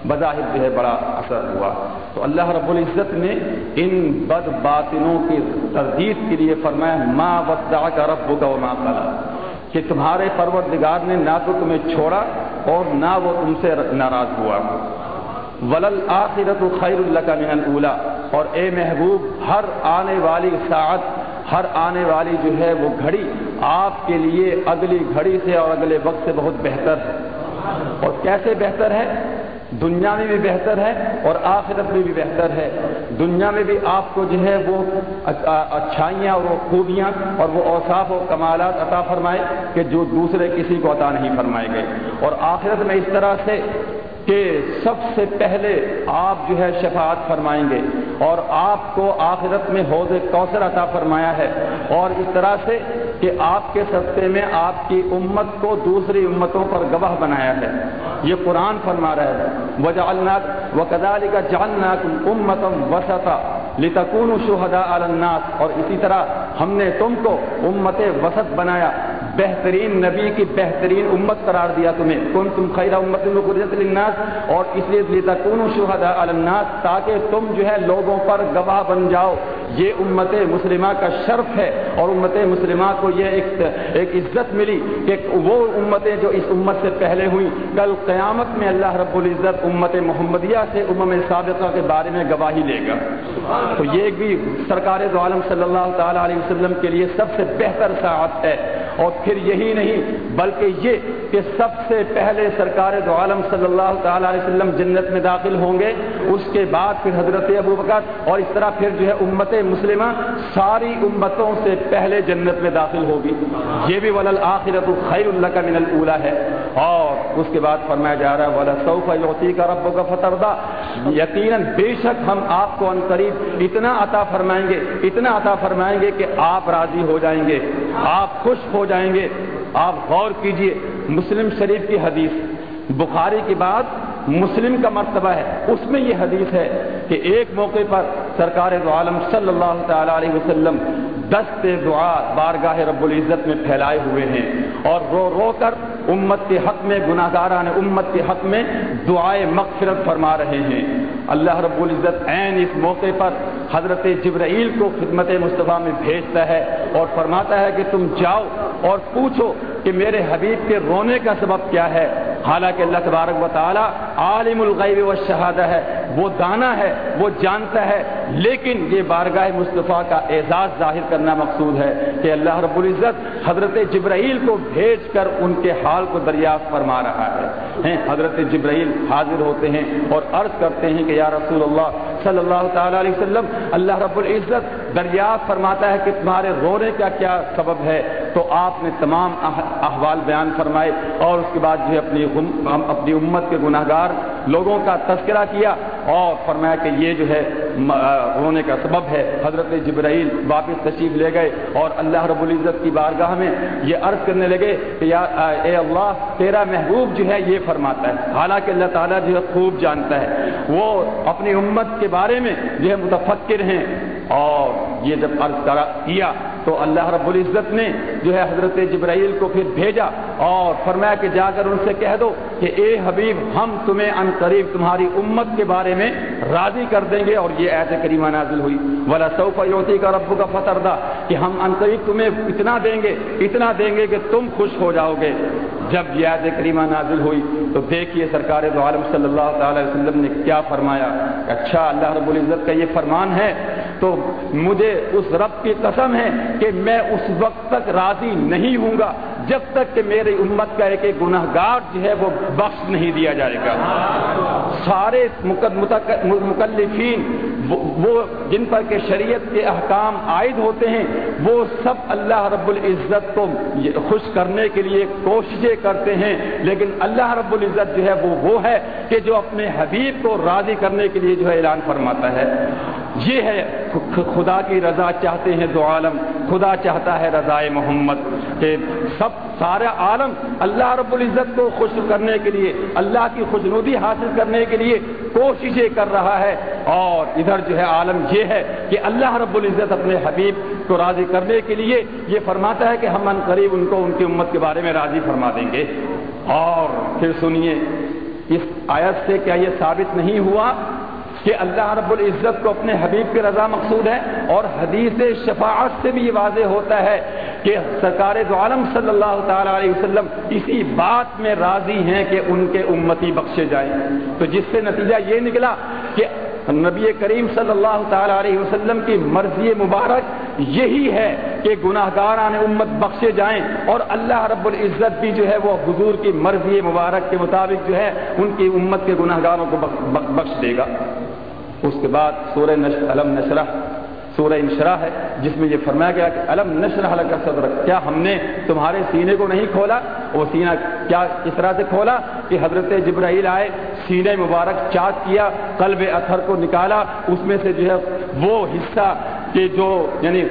بظاہر جو ہے بڑا اثر ہوا۔ تو اللہ رب العزت نے ان بد باطنوں کی تردید کے لیے فرمایا، ما ودا کا رب کا ماں کلا کہ تمہارے پروردگار نے نہ تو تمہیں چھوڑا اور نہ وہ تم سے ناراض ہوا۔ ولل آخرت خیر اللہ کا من اور اے محبوب، ہر آنے والی ساعت، ہر آنے والی جو ہے وہ گھڑی آپ کے لیے اگلی گھڑی سے اور اگلے وقت سے بہت بہتر ہے۔ اور کیسے بہتر ہے؟ دنیا میں بھی بہتر ہے اور آخرت میں بھی بہتر ہے۔ دنیا میں بھی آپ کو جو ہے وہ اچھا- اچھائیاں اور وہ خوبیاں اور وہ اوصاف و کمالات عطا فرمائے کہ جو دوسرے کسی کو عطا نہیں فرمائے گئے۔ اور آخرت میں اس طرح سے کہ سب سے پہلے آپ جو ہے شفاعت فرمائیں گے اور آپ کو آخرت میں حوض کوثر عطا فرمایا ہے۔ اور اس طرح سے کہ آپ کے سستے میں آپ کی امت کو دوسری امتوں پر گواہ بنایا ہے۔ یہ قرآن فرما رہا ہے۔ وجہ اللہ و کدالی کا جاننا امتم وسطا لتکون شہدا الناس۔ اور اسی طرح ہم نے تم کو امت وسط بنایا۔ بہترین نبی کی بہترین امت قرار دیا تمہیں۔ کن تم خیرہ امت للناس۔ اور اس لیے تکون شہدا الناس تاکہ تم جو ہے لوگوں پر گواہ بن جاؤ۔ یہ امت مسلمہ کا شرف ہے اور امت مسلمہ کو یہ ایک ایک عزت ملی کہ وہ امتیں جو اس امت سے پہلے ہوئیں، کل قیامت میں اللہ رب العزت امت محمدیہ سے امم سابقہ کے بارے میں گواہی لے گا۔ تو یہ بھی سرکار دو عالم صلی اللہ تعالی علیہ وسلم کے لیے سب سے بہتر ساعت ہے۔ اور پھر یہی نہیں، بلکہ یہ کہ سب سے پہلے سرکار دو عالم صلی اللہ تعالی علیہ وسلم جنت میں داخل ہوں گے، اس کے بعد پھر حضرت ابو بکر اور اس طرح پھر جو ہے امت مسلمہ ساری امتوں سے پہلے جنت میں داخل ہوگی۔ یہ بھی ولل آخرت خیر اللہ کا من الاولا ہے۔ اور اس کے بعد فرمایا جا رہا ہے ولا سوف یوتی کا رب کا فتردہ یقیناً بے شک ہم آپ کو ان قریب اتنا عطا فرمائیں گے، اتنا عطا فرمائیں گے کہ آپ راضی ہو جائیں گے، آپ خوش ہو جائیں گے۔ آپ غور کیجیے، مسلم شریف کی حدیث۔ بخاری کی بات مسلم کا مرتبہ ہے، اس میں یہ حدیث ہے کہ ایک موقع پر سرکار دو عالم صلی اللہ تعالی علیہ وسلم دست دعا بارگاہ رب العزت میں پھیلائے ہوئے ہیں اور رو رو کر امت کے حق میں گناہ گاران امت کے حق میں دعائے مغفرت فرما رہے ہیں۔ اللہ رب العزت عین اس موقع پر حضرت جبرائیل کو خدمت مصطفیٰ میں بھیجتا ہے اور فرماتا ہے کہ تم جاؤ اور پوچھو کہ میرے حبیب کے رونے کا سبب کیا ہے۔ حالانکہ اللہ تبارک و تعالی عالم الغیب و شہادہ ہے۔ وہ دانا ہے وہ جانتا ہے لیکن یہ بارگاہ مصطفیٰ کا اعزاز ظاہر کرنا مقصود ہے کہ اللہ رب العزت حضرت جبرائیل کو بھیج کر ان کے حال کو دریافت فرما رہا ہے۔ حضرت جبرائیل حاضر ہوتے ہیں اور عرض کرتے ہیں کہ یا رسول اللہ صلی اللہ تعالی علیہ وسلم، اللہ رب العزت دریافت فرماتا ہے کہ تمہارے رونے کا کیا سبب ہے؟ تو آپ نے تمام احوال بیان فرمائے اور اس کے بعد جو اپنی اپنی امت کے گناہ گار لوگوں کا تذکرہ کیا اور فرمایا کہ یہ جو ہے ہونے کا سبب ہے۔ حضرت جبرائیل واپس تشریف لے گئے اور اللہ رب العزت کی بارگاہ میں یہ عرض کرنے لگے کہ یا اے اللہ، تیرا محبوب جو ہے یہ فرماتا ہے۔ حالانکہ اللہ تعالیٰ جو ہے خوب جانتا ہے۔ وہ اپنی امت کے بارے میں جو ہے متفکر ہیں اور یہ جب عرض کیا تو اللہ رب العزت نے جو ہے حضرت جبرائیل کو پھر بھیجا اور فرمایا کہ جا کر ان سے کہہ دو کہ اے حبیب، ہم تمہیں ان قریب تمہاری امت کے بارے میں راضی کر دیں گے اور یہ ایسے کریمہ نازل ہوئی۔ ولا سوف یوتی کا رب کا فتر دا کہ ہم ان قریب تمہیں اتنا دیں گے، اتنا دیں گے کہ تم خوش ہو جاؤ گے۔ جب یہ ایسے کریمہ نازل ہوئی تو دیکھیے سرکار دو عالم صلی اللہ تعالی وسلم نے کیا فرمایا۔ اچھا اللہ رب العزت کا یہ فرمان ہے۔ تو مجھے اس رب کی قسم ہے کہ میں اس وقت تک راضی نہیں ہوں گا جب تک کہ میری امت کا ایک ایک گناہ گار جو ہے وہ بخش نہیں دیا جائے گا۔ سارے مکلفین وہ جن پر کہ شریعت کے احکام عائد ہوتے ہیں، وہ سب اللہ رب العزت کو خوش کرنے کے لیے کوششیں کرتے ہیں۔ لیکن اللہ رب العزت جو ہے وہ وہ ہے کہ جو اپنے حبیب کو راضی کرنے کے لیے جو ہے اعلان فرماتا ہے۔ یہ ہے خدا کی رضا چاہتے ہیں دو عالم، خدا چاہتا ہے رضا محمد۔ کہ سب سارا عالم اللہ رب العزت کو خوش کرنے کے لیے، اللہ کی خوشنودی حاصل کرنے کے لیے کوششیں کر رہا ہے۔ اور ادھر جو ہے عالم یہ ہے کہ اللہ رب العزت اپنے حبیب کو راضی کرنے کے لیے یہ فرماتا ہے کہ ہم ان قریب ان کو ان کی امت کے بارے میں راضی فرما دیں گے۔ اور پھر سنیے، اس آیت سے کیا یہ ثابت نہیں ہوا کہ اللہ رب العزت کو اپنے حبیب کی رضا مقصود ہے اور حدیث شفاعت سے بھی یہ واضح ہوتا ہے کہ سرکار دو عالم صلی اللہ تعالی علیہ وسلم اسی بات میں راضی ہیں کہ ان کے امتی بخشے جائیں۔ تو جس سے نتیجہ یہ نکلا کہ نبی کریم صلی اللہ تعالی علیہ وسلم کی مرضی مبارک یہی ہے کہ گناہ گاران امت بخشے جائیں اور اللہ رب العزت بھی جو ہے وہ حضور کی مرضی مبارک کے مطابق جو ہے ان کی امت کے گناہ گاروں کو بخش دے گا۔ اس کے بعد سورہ علم نشرہ، سورہ انشرا ہے، جس میں یہ فرمایا گیا کہ علم نشرہ کا صدر کیا ہم نے تمہارے سینے کو نہیں کھولا؟ وہ سینہ کیا اس طرح سے کھولا؟ کہ حضرت جبرائیل آئے، سینے مبارک چاک کیا، قلب اثر کو نکالا، اس میں سے جو ہے وہ حصہ کہ جو یعنی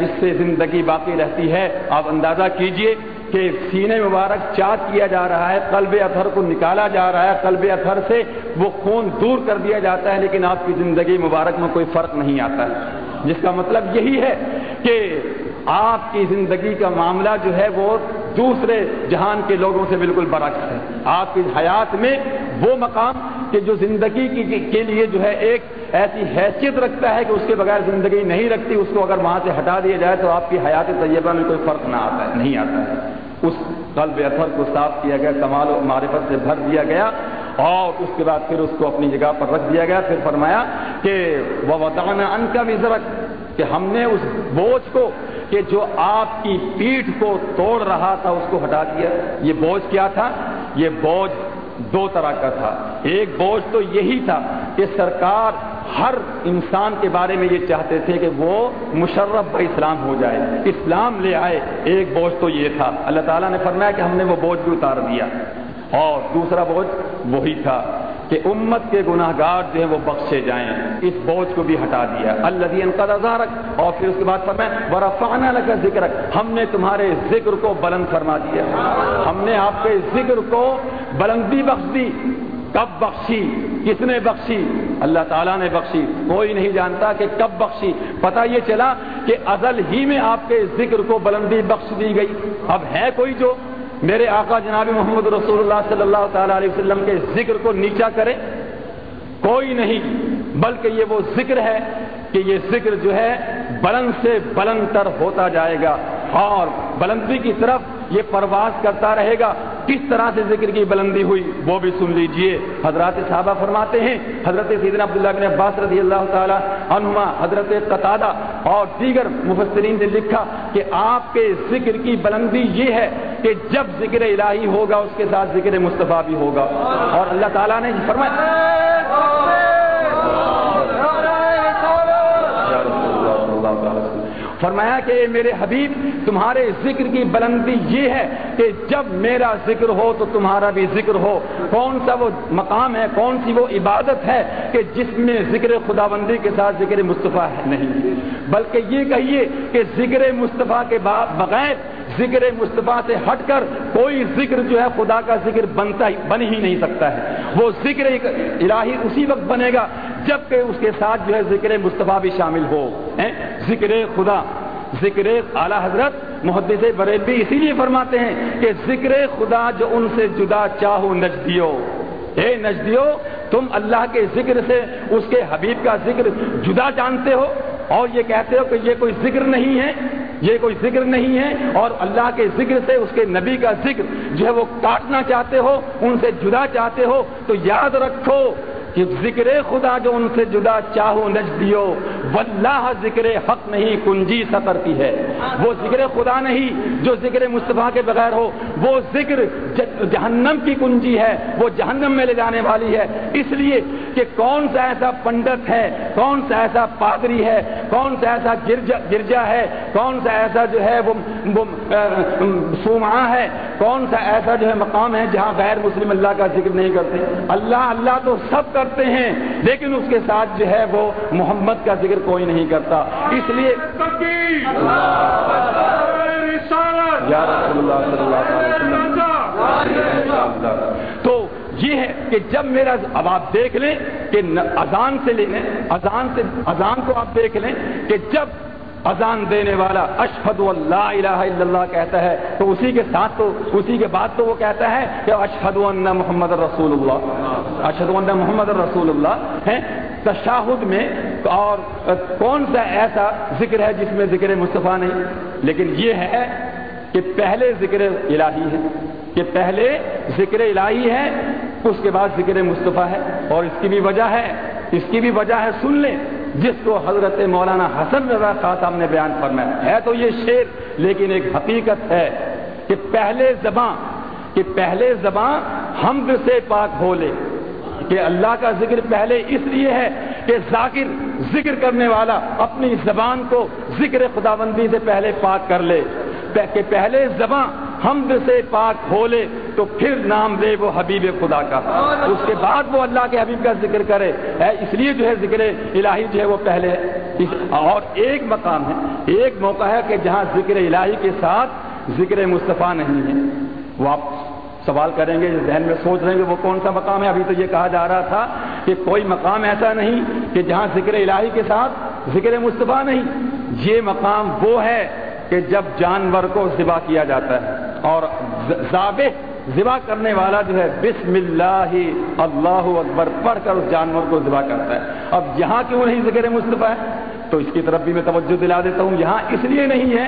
جس سے زندگی باقی رہتی ہے، آپ اندازہ کیجیے۔ کہ سینے مبارک چاک کیا جا رہا ہے، قلب اثر کو نکالا جا رہا ہے، قلب اثر سے وہ خون دور کر دیا جاتا ہے، لیکن آپ کی زندگی مبارک میں کوئی فرق نہیں آتا ہے۔ جس کا مطلب یہی ہے کہ آپ کی زندگی کا معاملہ جو ہے وہ دوسرے جہان کے لوگوں سے بالکل برعکس ہے۔ آپ کی حیات میں وہ مقام کہ جو زندگی کے لیے جو ہے ایک ایسی حیثیت رکھتا ہے کہ اس کے بغیر زندگی نہیں رکھتی، اس کو اگر وہاں سے ہٹا دیا جائے تو آپ کی حیات طیبہ میں کوئی فرق نہ آتا ہے، نہیں آتا ہے۔ اس قلب اثر کو صاف کیا گیا، کمال و معرفت سے بھر دیا گیا اور اس کے بعد پھر اس کو اپنی جگہ پر رکھ دیا گیا۔ پھر فرمایا کہ وہ وطانہ ان کا بھی کہ ہم نے اس بوجھ کو کہ جو آپ کی پیٹھ کو توڑ رہا تھا، اس کو ہٹا دیا۔ یہ بوجھ کیا تھا؟ یہ بوجھ دو طرح کا تھا۔ ایک بوجھ تو یہی تھا کہ سرکار ہر انسان کے بارے میں یہ چاہتے تھے کہ وہ مشرف اسلام ہو جائے۔ اسلام لے آئے، ایک بوجھ تو یہ تھا۔ اللہ تعالیٰ نے فرمایا کہ ہم نے وہ بوجھ بھی اتار دیا۔ اور دوسرا بوجھ وہی تھا۔ کہ امت کے گناہ گار جو ہیں وہ بخشے جائیں۔ اس بوجھ کو بھی ہٹا دیا۔ اللہ دین کا رکھ اور پھر اس کے بعد فرمائے بڑا فانا لگا ذکر ہم نے تمہارے ذکر کو بلند فرما دیا۔ ہم نے آپ کے ذکر کو بلندی بخش دی کب بخشی؟ کس نے بخشی؟ اللہ تعالیٰ نے بخشی۔ کوئی نہیں جانتا کہ کب بخشی۔ پتہ یہ چلا کہ ازل ہی میں آپ کے ذکر کو بلندی بخش دی گئی۔ اب ہے کوئی جو میرے آقا جناب محمد رسول اللہ صلی اللہ تعالی علیہ وسلم کے ذکر کو نیچا کرے کوئی نہیں، بلکہ یہ وہ ذکر ہے کہ یہ ذکر جو ہے بلند سے بلند تر ہوتا جائے گا اور بلندی کی طرف یہ پرواز کرتا رہے گا۔ کس طرح سے ذکر کی بلندی ہوئی وہ بھی سن لیجیے۔ حضرات صحابہ فرماتے ہیں، حضرت سیدنا عبداللہ بن عباس رضی اللہ تعالی عنہما، حضرت قطادہ اور دیگر مفسرین نے لکھا کہ آپ کے ذکر کی بلندی یہ ہے کہ جب ذکر الہی ہوگا، اس کے ساتھ ذکر مصطفیٰ بھی ہوگا۔ اور اللہ تعالیٰ نے فرمایا فرمایا کہ اے میرے حبیب، تمہارے ذکر کی بلندی یہ ہے کہ جب میرا ذکر ہو تو تمہارا بھی ذکر ہو۔ کون سا وہ مقام ہے، کون سی وہ عبادت ہے کہ جس میں ذکر خدا بندی کے ساتھ ذکر مصطفیٰ ہے؟ نہیں، بلکہ یہ کہیے کہ ذکر مصطفیٰ کے بغیر ذکر مصطفیٰ سے ہٹ کر کوئی ذکر جو ہے خدا کا ذکر بنتا ہی بن ہی نہیں سکتا ہے۔ وہ ذکر الہی اسی وقت بنے گا جبکہ اس کے ساتھ جو ہے ذکر مصطفیٰ بھی شامل ہو۔ ذکر خدا، ذکر اعلی حضرت محدث بریلوی اسی لیے فرماتے ہیں کہ ذکر خدا جو ان سے جدا چاہو نجدیو۔ اے نجدیو، تم اللہ کے ذکر سے اس کے حبیب کا ذکر جدا جانتے ہو اور یہ کہتے ہو کہ یہ کوئی ذکر نہیں ہے۔ یہ کوئی ذکر نہیں ہے اور اللہ کے ذکر سے اس کے نبی کا ذکر جو ہے وہ کاٹنا چاہتے ہو، ان سے جدا چاہتے ہو، تو یاد رکھو کہ ذکر خدا جو ان سے جدا چاہو نج دیو، واللہ ذکر حق نہیں کنجی سکرتی ہے۔ وہ ذکر خدا نہیں جو ذکر مصطفیٰ کے بغیر ہو، وہ ذکر جہنم کی کنجی ہے، وہ جہنم میں لے جانے والی ہے۔ اس لیے کہ کون سا ایسا پنڈت ہے، کون سا ایسا پادری ہے، کون سا ایسا گرجا گرجا ہے، کون سا ایسا جو ہے وہ سوما ہے، کون سا ایسا جو ہے مقام ہے جہاں غیر مسلم اللہ کا ذکر نہیں کرتے۔ اللہ اللہ تو سب کا کرتے ہیں، لیکن اس کے ساتھ جو ہے وہ محمد کا ذکر کوئی نہیں کرتا۔ اس لیے تو یہ ہے کہ جب میرا اب آپ دیکھ لیں کہ اذان سے لے لیں، اذان سے اذان کو آپ دیکھ لیں کہ جب اذان دینے والا اشفد اللہ الہ الا اللہ کہتا ہے، تو اسی کے ساتھ تو، اسی کے بعد تو وہ کہتا ہے کہ اشفد اللہ محمد رسول اللہ۔ اشفد اللہ محمد رسول اللہ ہے تشاہد میں اور کون سا ایسا ذکر ہے جس میں ذکر مصطفیٰ نہیں؟ لیکن یہ ہے کہ پہلے ذکر الہی ہے۔ کہ پہلے ذکر الہی ہے، اس کے بعد ذکر مصطفیٰ ہے۔ اور اس کی بھی وجہ ہے، اس کی بھی وجہ ہے سن لیں۔ جس کو حضرت مولانا حسن رضا خان صاحب نے بیان فرمایا ہے تو یہ شعر لیکن ایک حقیقت ہے کہ پہلے زباں کہ پہلے زباں حمد سے پاک بولے کہ اللہ کا ذکر پہلے اس لیے ہے کہ ذاکر ذکر کرنے والا اپنی زبان کو ذکر خدا بندی سے پہلے پاک کر لے۔ کہ پہلے زباں حمد سے پاک کھولے تو پھر نام دے وہ حبیب خدا کا۔ اس کے بعد وہ اللہ کے حبیب کا ذکر کرے۔ اس لیے جو ہے ذکر الہی جو ہے وہ پہلے اور ایک مقام ہے، ایک موقع ہے کہ جہاں ذکر الہی کے ساتھ ذکر مصطفیٰ نہیں ہے۔ وہ آپ سوال کریں گے ذہن میں سوچ رہے ہیں کہ وہ کون سا مقام ہے؟ ابھی تو یہ کہا جا رہا تھا کہ کوئی مقام ایسا نہیں کہ جہاں ذکر الہی کے ساتھ ذکر مصطفیٰ نہیں۔ یہ مقام وہ ہے کہ جب جانور کو ذبح کیا جاتا ہے۔ اور ضابط ذبح کرنے والا جو ہے، بسم اللہ اللہ اکبر، پڑھ کر اس جانور کو ذبح کرتا ہے۔ اب یہاں کیوں نہیں ذکر مصطفیٰ ہے؟ تو اس کی طرف بھی میں توجہ دلا دیتا ہوں۔ یہاں اس لیے نہیں ہے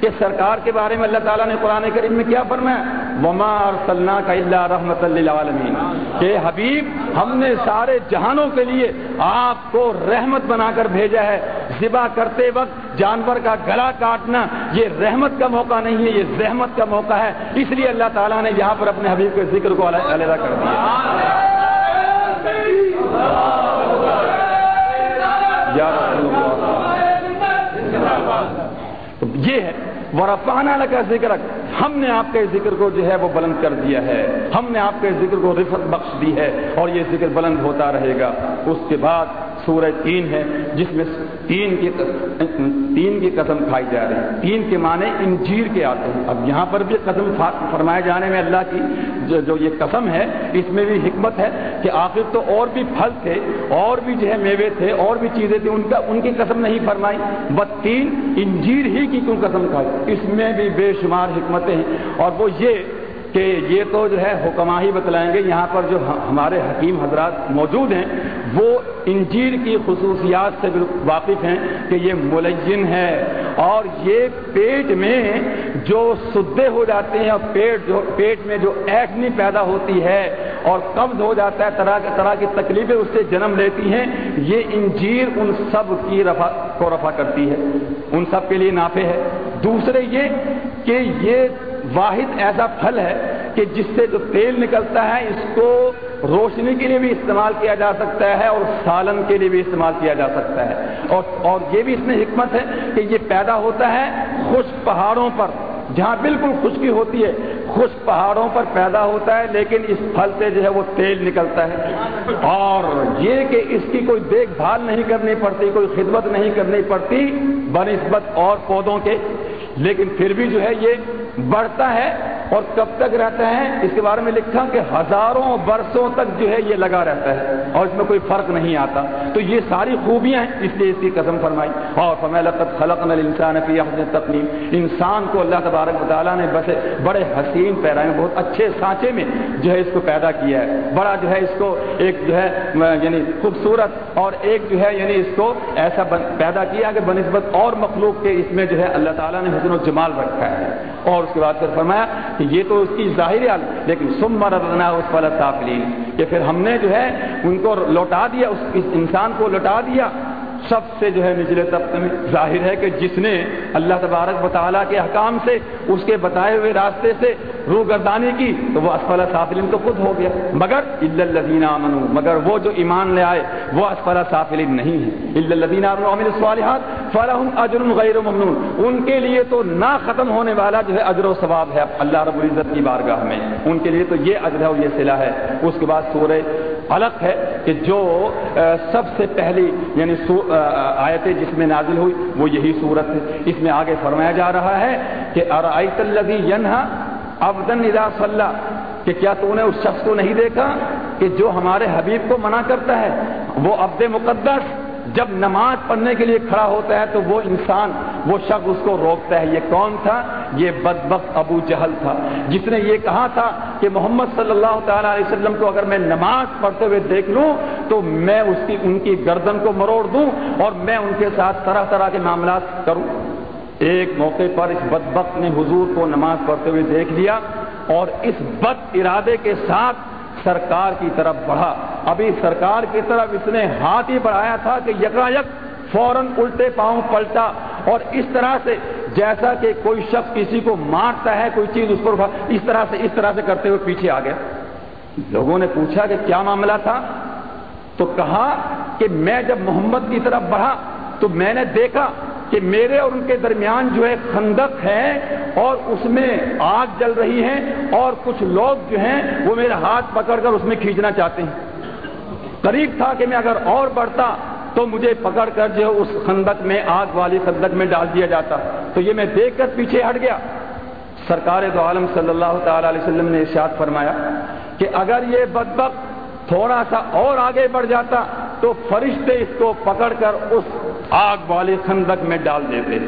کہ سرکار کے بارے میں اللہ تعالیٰ نے قرآن کریم میں کیا فرمایا، وما ارسلنا کا اللہ رحمت للعالمین کہ حبیب، ہم نے سارے جہانوں کے لیے آپ کو رحمت بنا کر بھیجا ہے۔ ذبح کرتے وقت جانور کا گلا کاٹنا یہ رحمت کا موقع نہیں ہے، یہ زحمت کا موقع ہے۔ اس لیے اللہ تعالیٰ نے یہاں پر اپنے حبیب کے ذکر کو علیحدہ کر دیا۔ یہ ہے۔ ورفانہ کا ذکر ہم نے آپ کے ذکر کو جو ہے وہ بلند کر دیا ہے۔ ہم نے آپ کے ذکر کو رفت بخش دی ہے اور یہ ذکر بلند ہوتا رہے گا۔ اس کے بعد سورہ تین ہے، جس میں تین کی تین کی قسم کھائی جا رہی ہے۔ تین کے معنی انجیر کے آتے ہیں۔ اب یہاں پر بھی قسم فرمائے جانے میں اللہ کی جو جو یہ قسم ہے، اس میں بھی حکمت ہے کہ آخر تو اور بھی پھل تھے، اور بھی جو ہے میوے تھے، اور بھی چیزیں تھیں، ان کا، ان کی قسم نہیں فرمائی۔ بس تین انجیر ہی کی کیوں قسم کھائی؟ اس میں بھی بے شمار حکمتیں ہیں۔ اور وہ یہ کہ یہ تو جو ہے حکمہ ہی بتلائیں گے، یہاں پر جو ہمارے حکیم حضرات موجود ہیں، وہ انجیر کی خصوصیات سے واقف ہیں کہ یہ ملین ہے۔ اور یہ پیٹ میں جو سدے ہو جاتے ہیں اور پیٹ جو پیٹ میں جو ایٹنی پیدا ہوتی ہے اور قبض ہو جاتا ہے، طرح طرح کی تکلیفیں اس سے جنم لیتی ہیں، یہ انجیر ان سب کی رفع کو رفع کرتی ہے۔ ان سب کے لیے نافع ہے۔ دوسرے یہ کہ یہ واحد ایسا پھل ہے کہ جس سے جو تیل نکلتا ہے، اس کو روشنی کے لیے بھی استعمال کیا جا سکتا ہے اور سالن کے لیے بھی استعمال کیا جا سکتا ہے۔ اور اور یہ بھی اس میں حکمت ہے کہ یہ پیدا ہوتا ہے خوش پہاڑوں پر۔ جہاں بالکل خشکی ہوتی ہے، خوش پہاڑوں پر پیدا ہوتا ہے، لیکن اس پھل سے جو ہے وہ تیل نکلتا ہے۔ اور یہ کہ اس کی کوئی دیکھ بھال نہیں کرنی پڑتی، کوئی خدمت نہیں کرنی پڑتی، بنسبت اور پودوں کے لیکن پھر بھی جو ہے یہ بڑھتا ہے اور کب تک رہتا ہے اس کے بارے میں لکھا کہ ہزاروں برسوں تک جو ہے یہ لگا رہتا ہے اور اس میں کوئی فرق نہیں آتا۔ تو یہ ساری خوبیاں ہیں۔ اس لیے اس کی قسم فرمائی۔ اور خلق تقلیم۔ انسان کو اللہ تبارک مطالعہ نے بس بڑے حسین پیرائے بہت اچھے سانچے میں جو ہے اس کو پیدا کیا ہے۔ بڑا جو ہے اس کو ایک جو ہے یعنی خوبصورت اور ایک جو ہے یعنی اس کو ایسا پیدا کیا کہ بنسبت اور مخلوق کے اس میں جو ہے اللہ تعالیٰ نے حسن و جمال رکھا ہے۔ اور اس کے بعد پھر فرمایا کہ یہ تو اس کی ظاہر حال لیکن سم مردنا اس والا صافلین کہ پھر ہم نے جو ہے ان کو لوٹا دیا، اس انسان کو لوٹا دیا۔ سب سے جو ہے نچلے طبقے میں ظاہر ہے کہ جس نے اللہ تبارک مطالعہ کے حکام سے، اس کے بتائے ہوئے راستے سے روح گردانی کی، تو وہ اسفلا سافلین تو خود ہو گیا۔ مگر الدین امن مگر وہ جو ایمان لے آئے، وہ اسفلا سافلین نہیں ہے الدین امن صالحات فلاح اجر غیر ممنون۔ ان کے لیے تو نہ ختم ہونے والا جو ہے اجر و ثواب ہے۔ اللہ رب العزت کی بارگاہ میں۔ ان کے لیے تو یہ اجر ہے اور یہ صلاح ہے۔ اس کے بعد سورہ الگ ہے کہ جو سب سے پہلی یعنی آیتیں جس میں نازل ہوئی، وہ یہی صورت ہے۔ اس میں آگے فرمایا جا رہا ہے کہ ارائیت الذی ینہا ابدن اذا صلی کہ کیا تو نے اس شخص کو نہیں دیکھا کہ جو ہمارے حبیب کو منع کرتا ہے؟ وہ عبد مقدس جب نماز پڑھنے کے لیے کھڑا ہوتا ہے تو وہ انسان، وہ شخص اس کو روکتا ہے، یہ کون تھا؟ یہ بدبخت ابو جہل تھا۔ جس نے یہ کہا تھا کہ محمد صلی اللہ تعالیٰ علیہ وسلم کو اگر میں نماز پڑھتے ہوئے دیکھ لوں تو میں اس کی، ان کی گردن کو مروڑ دوں اور میں ان کے ساتھ طرح طرح کے معاملات کروں۔ ایک موقع پر اس بدبخت نے حضور کو نماز پڑھتے ہوئے دیکھ لیا اور اس بد ارادے کے ساتھ سرکار کی طرف بڑھا۔ ابھی سرکار کی طرف اس نے ہاتھ ہی بڑھایا تھا کہ یکا یک فوراً الٹے پاؤں پلٹا اور اس طرح سے جیسا کہ کوئی شخص کسی کو مارتا ہے، کوئی چیز اس پر اس طرح سے، اس طرح سے کرتے ہوئے پیچھے آ گیا۔ لوگوں نے پوچھا کہ کیا معاملہ تھا؟ تو کہا کہ میں جب محمد کی طرف بڑھا تو میں نے دیکھا کہ میرے اور ان کے درمیان جو ہے خندق ہے اور اس میں آگ جل رہی ہے اور کچھ لوگ جو ہیں وہ میرا ہاتھ پکڑ کر اس میں کھینچنا چاہتے ہیں۔ قریب تھا کہ میں اگر اور بڑھتا تو مجھے پکڑ کر جو اس خندق میں آگ والی خندق میں ڈال دیا جاتا۔ تو یہ میں دیکھ کر پیچھے ہٹ گیا۔ سرکار دو عالم صلی اللہ تعالی علیہ وسلم نے ارشاد فرمایا کہ اگر یہ بدبخت تھوڑا سا اور آگے بڑھ جاتا تو فرشتے اس کو پکڑ کر اس آگ والے خندق میں ڈال دیتے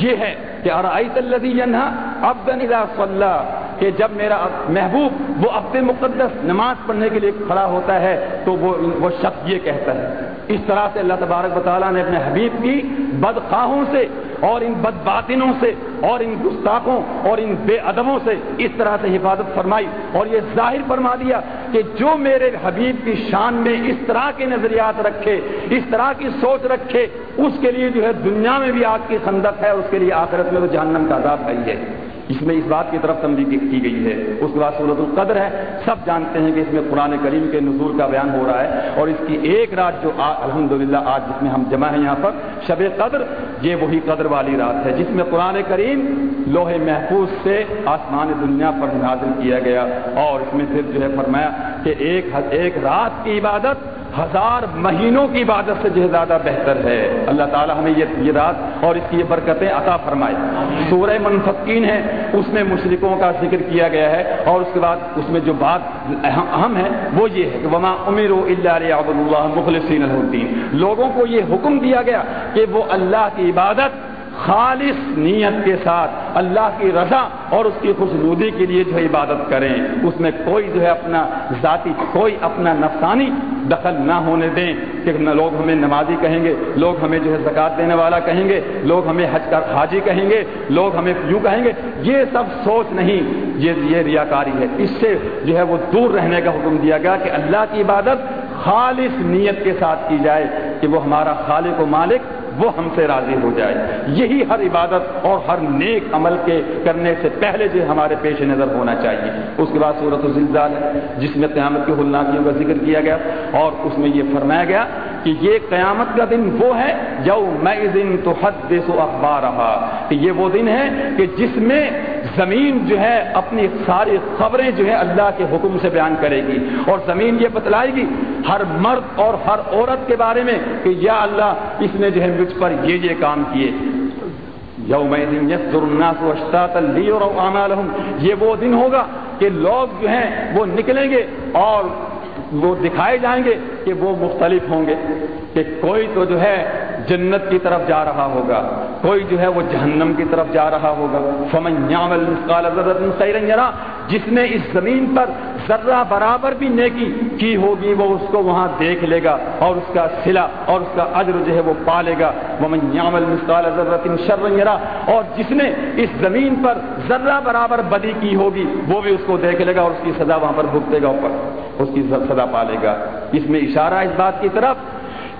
یہ ہے کہ ارائیت الذی ینہا عبدن اذا صلی کہ جب میرا محبوب وہ اپنے مقدس نماز پڑھنے کے لیے کھڑا ہوتا ہے تو وہ وہ شخص یہ کہتا ہے اس طرح سے اللہ تبارک تعالیٰ نے اپنے حبیب کی بدخواہوں سے اور ان بد باطنوں سے اور ان گستاخوں اور ان بے ادبوں سے اس طرح سے حفاظت فرمائی اور یہ ظاہر فرما دیا کہ جو میرے حبیب کی شان میں اس طرح کے نظریات رکھے، اس طرح کی سوچ رکھے، اس کے لیے جو ہے دنیا میں بھی آگ کی خندق ہے، اس کے لیے آخرت میں تو جہنم کا عذاب ہے ہے۔ اس میں اس بات کی طرف تمدید کی گئی ہے۔ اس کے بعد صورت القدر ہے۔ سب جانتے ہیں کہ اس میں قرآن کریم کے نزول کا بیان ہو رہا ہے اور اس کی ایک رات جو الحمد للہ آج جس میں ہم جمع ہیں یہاں پر، شب قدر، یہ وہی قدر والی رات ہے جس میں قرآن کریم لوہے محفوظ سے آسمان دنیا پر نازل کیا گیا اور اس میں پھر جو ہے فرمایا کہ ایک ایک رات کی عبادت ہزار مہینوں کی عبادت سے جو ہے زیادہ بہتر ہے۔ اللہ تعالیٰ ہمیں یہ رات اور اس کی یہ برکتیں عطا فرمائے۔ سورہ منفقین ہے، اس میں مشرقوں کا ذکر کیا گیا ہے اور اس کے بعد اس میں جو بات اہم ہے، وہ یہ ہے کہ وما امیر و اللہ مخلصین الدین لوگوں کو یہ حکم دیا گیا کہ وہ اللہ کی عبادت خالص نیت کے ساتھ اللہ کی رضا اور اس کی خوشنودی کے لیے جو ہے عبادت کریں۔ اس میں کوئی جو ہے اپنا ذاتی، کوئی اپنا نفسانی دخل نہ ہونے دیں کہ نہ لوگ ہمیں نمازی کہیں گے، لوگ ہمیں جو ہے زکات دینے والا کہیں گے، لوگ ہمیں حج کر حاجی کہیں گے، لوگ ہمیں یوں کہیں گے۔ یہ سب سوچ نہیں، یہ یہ ریاکاری ہے۔ اس سے جو ہے وہ دور رہنے کا حکم دیا گیا کہ اللہ کی عبادت خالص نیت کے ساتھ کی جائے کہ وہ ہمارا خالق و مالک وہ ہم سے راضی ہو جائے۔ یہی ہر عبادت اور ہر نیک عمل کے کرنے سے پہلے جو ہمارے پیش نظر ہونا چاہیے۔ اس کے بعد صورت الزلزال ہے، جس میں قیامت کے ہلناکیوں کا ذکر کیا گیا اور اس میں یہ فرمایا گیا کہ یہ قیامت کا دن وہ ہے یو میں دن تو حد و اخبار رہا کہ یہ وہ دن ہے کہ جس میں زمین جو ہے اپنی ساری خبریں جو ہے اللہ کے حکم سے بیان کرے گی اور زمین یہ بتلائے گی ہر مرد اور ہر عورت کے بارے میں کہ یا اللہ اس نے جو ہے مجھ پر یہ یہ کام کیے۔ یوم یہ وہ دن ہوگا کہ لوگ جو ہیں وہ نکلیں گے اور وہ دکھائے جائیں گے کہ وہ مختلف ہوں گے کہ کوئی تو جو ہے جنت کی طرف جا رہا ہوگا۔ کوئی جو ہے وہ جہنم کی طرف جا رہا ہوگا۔ فمن یعمل مثقال ذرۃ خیرا یرا جس نے اس زمین پر ذرہ برابر بھی نیکی کی ہوگی، وہ اس کو وہاں دیکھ لے گا اور اس کا صلہ اور اس کا اجر جو ہے وہ پا لے گا۔ ومن یعمل مثقال ذرۃ شرا یرا اور جس نے اس زمین پر ذرہ برابر بدی کی ہوگی، وہ بھی اس کو دیکھ لے گا اور اس کی سزا وہاں پر بھگتے گا اوپر اس کی سزا پا لے گا۔ اس میں اشارہ اس بات کی طرف۔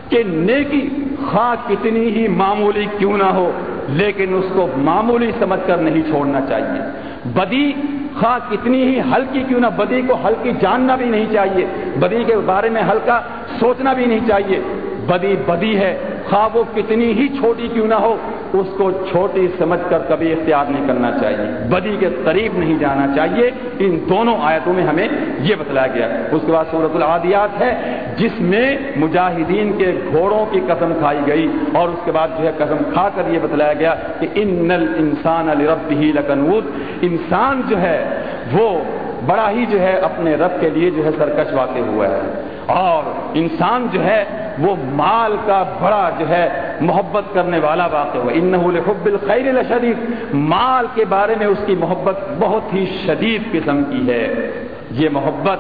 کہ نیکی خواہ کتنی ہی معمولی کیوں نہ ہو، لیکن اس کو معمولی سمجھ کر نہیں چھوڑنا چاہیے۔ بدی خواہ کتنی ہی ہلکی کیوں نہ، بدی کو ہلکی جاننا بھی نہیں چاہیے۔ بدی کے بارے میں ہلکا سوچنا بھی نہیں چاہیے۔ بدی بدی ہے۔ خواہ وہ کتنی ہی چھوٹی کیوں نہ ہو، اس کو چھوٹی سمجھ کر کبھی اختیار نہیں کرنا چاہیے۔ بدی کے قریب نہیں جانا چاہیے۔ ان دونوں آیتوں میں ہمیں یہ بتلایا گیا۔ اس کے بعد صورت العادیات ہے، جس میں مجاہدین کے گھوڑوں کی قسم کھائی گئی۔ اور اس کے بعد جو ہے قسم کھا کر یہ بتلایا گیا کہ ان انسان رب ہی لکنود۔ انسان جو ہے، وہ بڑا ہی جو ہے اپنے رب کے لیے جو ہے سرکش واقع ہوا ہے۔ اور انسان جو ہے وہ مال کا بڑا جو ہے محبت کرنے والا واقع ہوا۔ ان حب الخیر الشدید مال کے بارے میں اس کی محبت بہت ہی شدید قسم کی ہے۔ یہ محبت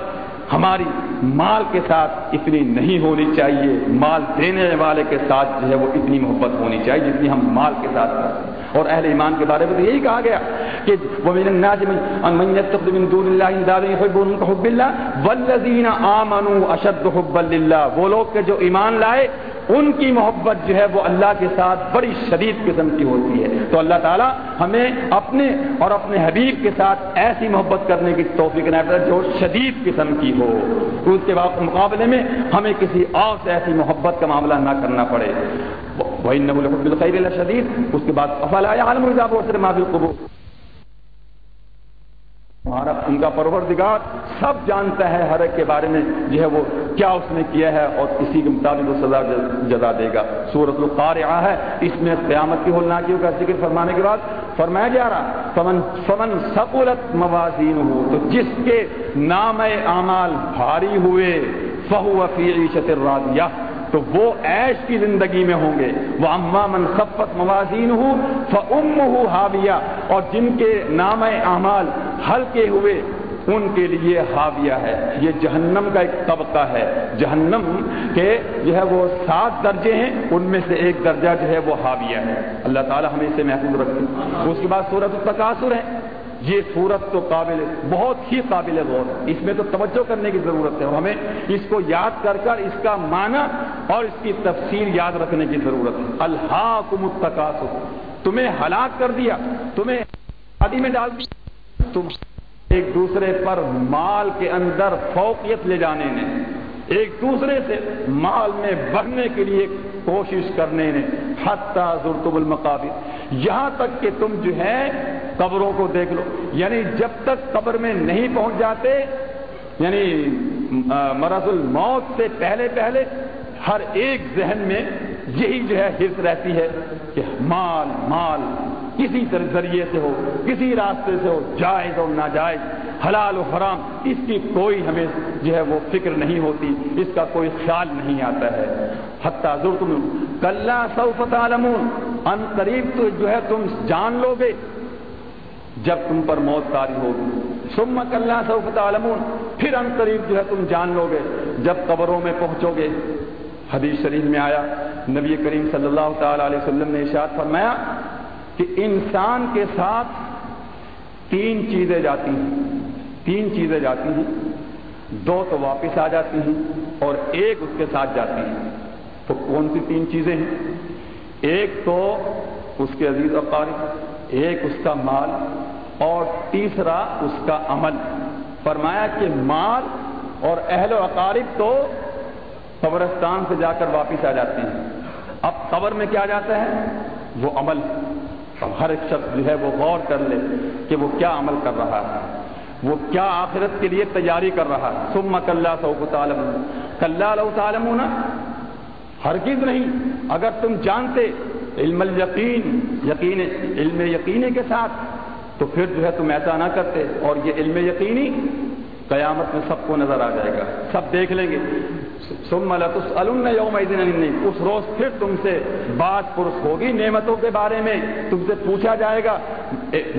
ہماری مال کے ساتھ اتنی نہیں ہونی چاہیے۔ مال دینے والے کے ساتھ جو ہے وہ اتنی محبت ہونی چاہیے جتنی ہم مال کے ساتھ کرتے ہیں۔ اور اہل ایمان کے بارے میں تو یہی کہا گیا کہ وہ من الناس من من يتخذ من دون الله اندادا يحبون كحب الله والذين امنوا اشد حبا لله۔ وہ لوگ کہ جو ایمان لائے ان کی محبت جو ہے وہ اللہ کے ساتھ بڑی شدید قسم کی ہوتی ہے۔ تو اللہ تعالیٰ ہمیں اپنے اور اپنے حبیب کے ساتھ ایسی محبت کرنے کی توفیق نہ جو شدید قسم کی ہو۔ اس کے بعد مقابلے میں ہمیں کسی اور سے ایسی محبت کا معاملہ نہ کرنا پڑے۔ وہی نبل خیر شدید اس کے بعد افلا عالم معافی قبول ہمارا ان کا پروردگار سب جانتا ہے ہر ایک کے بارے میں جو ہے وہ کیا اس نے کیا ہے اور اسی کے مطابق وہ سزا جزا دے گا۔ سورت القارعہ ہے، اس میں قیامت کی ہولناکیوں کا ذکر فرمانے کے بعد فرمایا جا رہا، فمن فمن سکولت موازین ہو تو جس کے نام اعمال بھاری ہوئے، فہو فی عیشت الرادیہ تو وہ عیش کی زندگی میں ہوں گے۔ وہ اما من خفت موازین ہوں فم ہاویہ اور جن کے نام اعمال ہلکے ہوئے، ان کے لیے حاویہ ہے۔ یہ جہنم کا ایک طبقہ ہے۔ جہنم کے جو ہے وہ سات درجے ہیں، ان میں سے ایک درجہ جو ہے وہ حاویہ ہے۔ اللہ تعالیٰ ہمیں اسے محفوظ رکھے۔ اس کے بعد صورت التقاصر ہے۔ یہ صورت تو قابل بہت ہی قابل غور ہے۔ اس میں تو توجہ کرنے کی ضرورت ہے ہمیں اس کو یاد کر کر اس کا معنی اور اس کی تفسیر یاد رکھنے کی ضرورت ہے۔ اللہ کو تمہیں ہلاک کر دیا، تمہیں شادی میں ڈال دیا۔ تم ایک دوسرے پر مال کے اندر فوقیت لے جانے نے، ایک دوسرے سے مال میں بڑھنے کے لیے کوشش کرنے نے۔ حتیٰ ضرور المقابل یہاں تک کہ تم جو ہے قبروں کو دیکھ لو۔ یعنی جب تک قبر میں نہیں پہنچ جاتے یعنی مرض الموت سے پہلے پہلے ہر ایک ذہن میں یہی جو ہے حرص رہتی ہے کہ مال مال کسی ذریعے سے ہو، کسی راستے سے ہو، جائز اور ناجائز، حلال و حرام، اس کی کوئی ہمیں جو ہے وہ فکر نہیں ہوتی، اس کا کوئی خیال نہیں آتا ہے۔ حتیٰ ضرور تم کل سوفت عالم ان قریب تو جو ہے تم جان لو گے۔ جب تم پر موت تاری ہوگی۔ سم کل سوفت عالم پھر ان قریب جو ہے تم جان لو گے۔ جب قبروں میں پہنچو گے۔ حدیث شریف میں آیا۔ نبی کریم صلی اللہ تعالی علیہ وسلم نے اشاد فرمایا کہ انسان کے ساتھ تین چیزیں جاتی ہیں۔ تین چیزیں جاتی ہیں۔ دو تو واپس آ جاتی ہیں اور ایک اس کے ساتھ جاتی ہیں۔ تو کون سی تین چیزیں ہیں؟ ایک تو اس کے عزیز اقارب ایک اس کا مال اور تیسرا اس کا عمل۔ فرمایا کہ مال اور اہل و اقارب تو قبرستان سے جا کر واپس آ جاتے ہیں۔ اب قبر میں کیا جاتا ہے؟ وہ عمل۔ اب ہر ایک شخص جو ہے وہ غور کر لے کہ وہ کیا عمل کر رہا ہے۔ وہ کیا آخرت کے لیے تیاری کر رہا ہے۔ سم کلّہ سو تعالم کلّہ تعالم نا ہرگز نہیں۔ اگر تم جانتے علم یقین یقین، علم یقینی کے ساتھ، تو پھر جو ہے تم ایسا نہ کرتے۔ اور یہ علم یقینی قیامت میں سب کو نظر آ جائے گا۔ سب دیکھ لیں گے۔ یوم اس روز پھر تم سے بات پرس ہوگی نعمتوں کے بارے میں۔ تم سے پوچھا جائے گا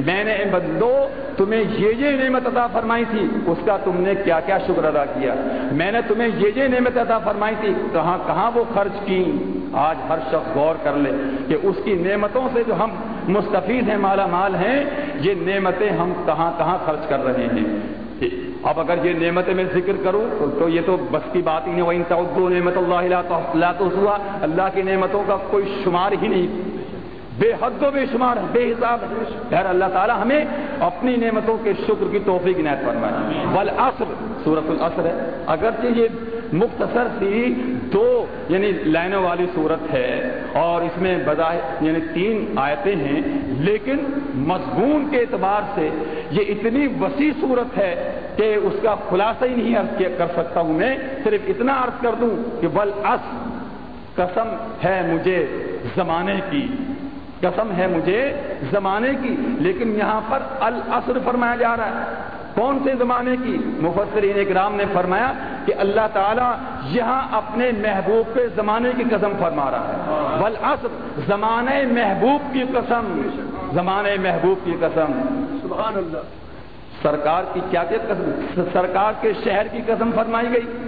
میں نے بندو تمہیں یہ یہ نعمت عطا فرمائی تھی، اس کا تم نے کیا کیا شکر ادا کیا؟ میں نے تمہیں یہ یہ نعمت عطا فرمائی تھی، کہاں کہاں وہ خرچ کی؟ آج ہر شخص غور کر لے کہ اس کی نعمتوں سے جو ہم مستفید ہیں، مالا مال ہیں، یہ نعمتیں ہم کہاں کہاں خرچ کر رہے ہیں۔ اب اگر یہ نعمتیں میں ذکر کروں تو یہ تو بس کی بات ہی نہیں وہ ان نعمت اللہ تو اللہ کی نعمتوں کا کوئی شمار ہی نہیں۔ بے حد و بے شمار بے حساب خیر اللہ تعالیٰ ہمیں اپنی نعمتوں کے شکر کی توفیق عنایت فرمائے۔ بل اصر صورت الاصر ہے۔ اگرچہ یہ مختصر سی دو یعنی لائنوں والی صورت ہے، اور اس میں بظاہر یعنی تین آیتیں ہیں، لیکن مضمون کے اعتبار سے یہ اتنی وسیع صورت ہے کہ اس کا خلاصہ ہی نہیں عرض کر سکتا ہوں میں۔ صرف اتنا عرض کر دوں کہ بل اص قسم ہے مجھے زمانے کی۔ قسم ہے مجھے زمانے کی لیکن یہاں پر الاسر فرمایا جا رہا ہے۔ کون سے زمانے کی؟ مفسرین اکرام نے فرمایا کہ اللہ تعالیٰ یہاں اپنے محبوب کے زمانے کی قسم فرما رہا ہے۔ بالعصر زمانے محبوب کی قسم۔ زمانے محبوب کی قسم۔ سبحان اللہ۔ سرکار کی کیا قسم؟ سرکار کے شہر کی قسم فرمائی گئی۔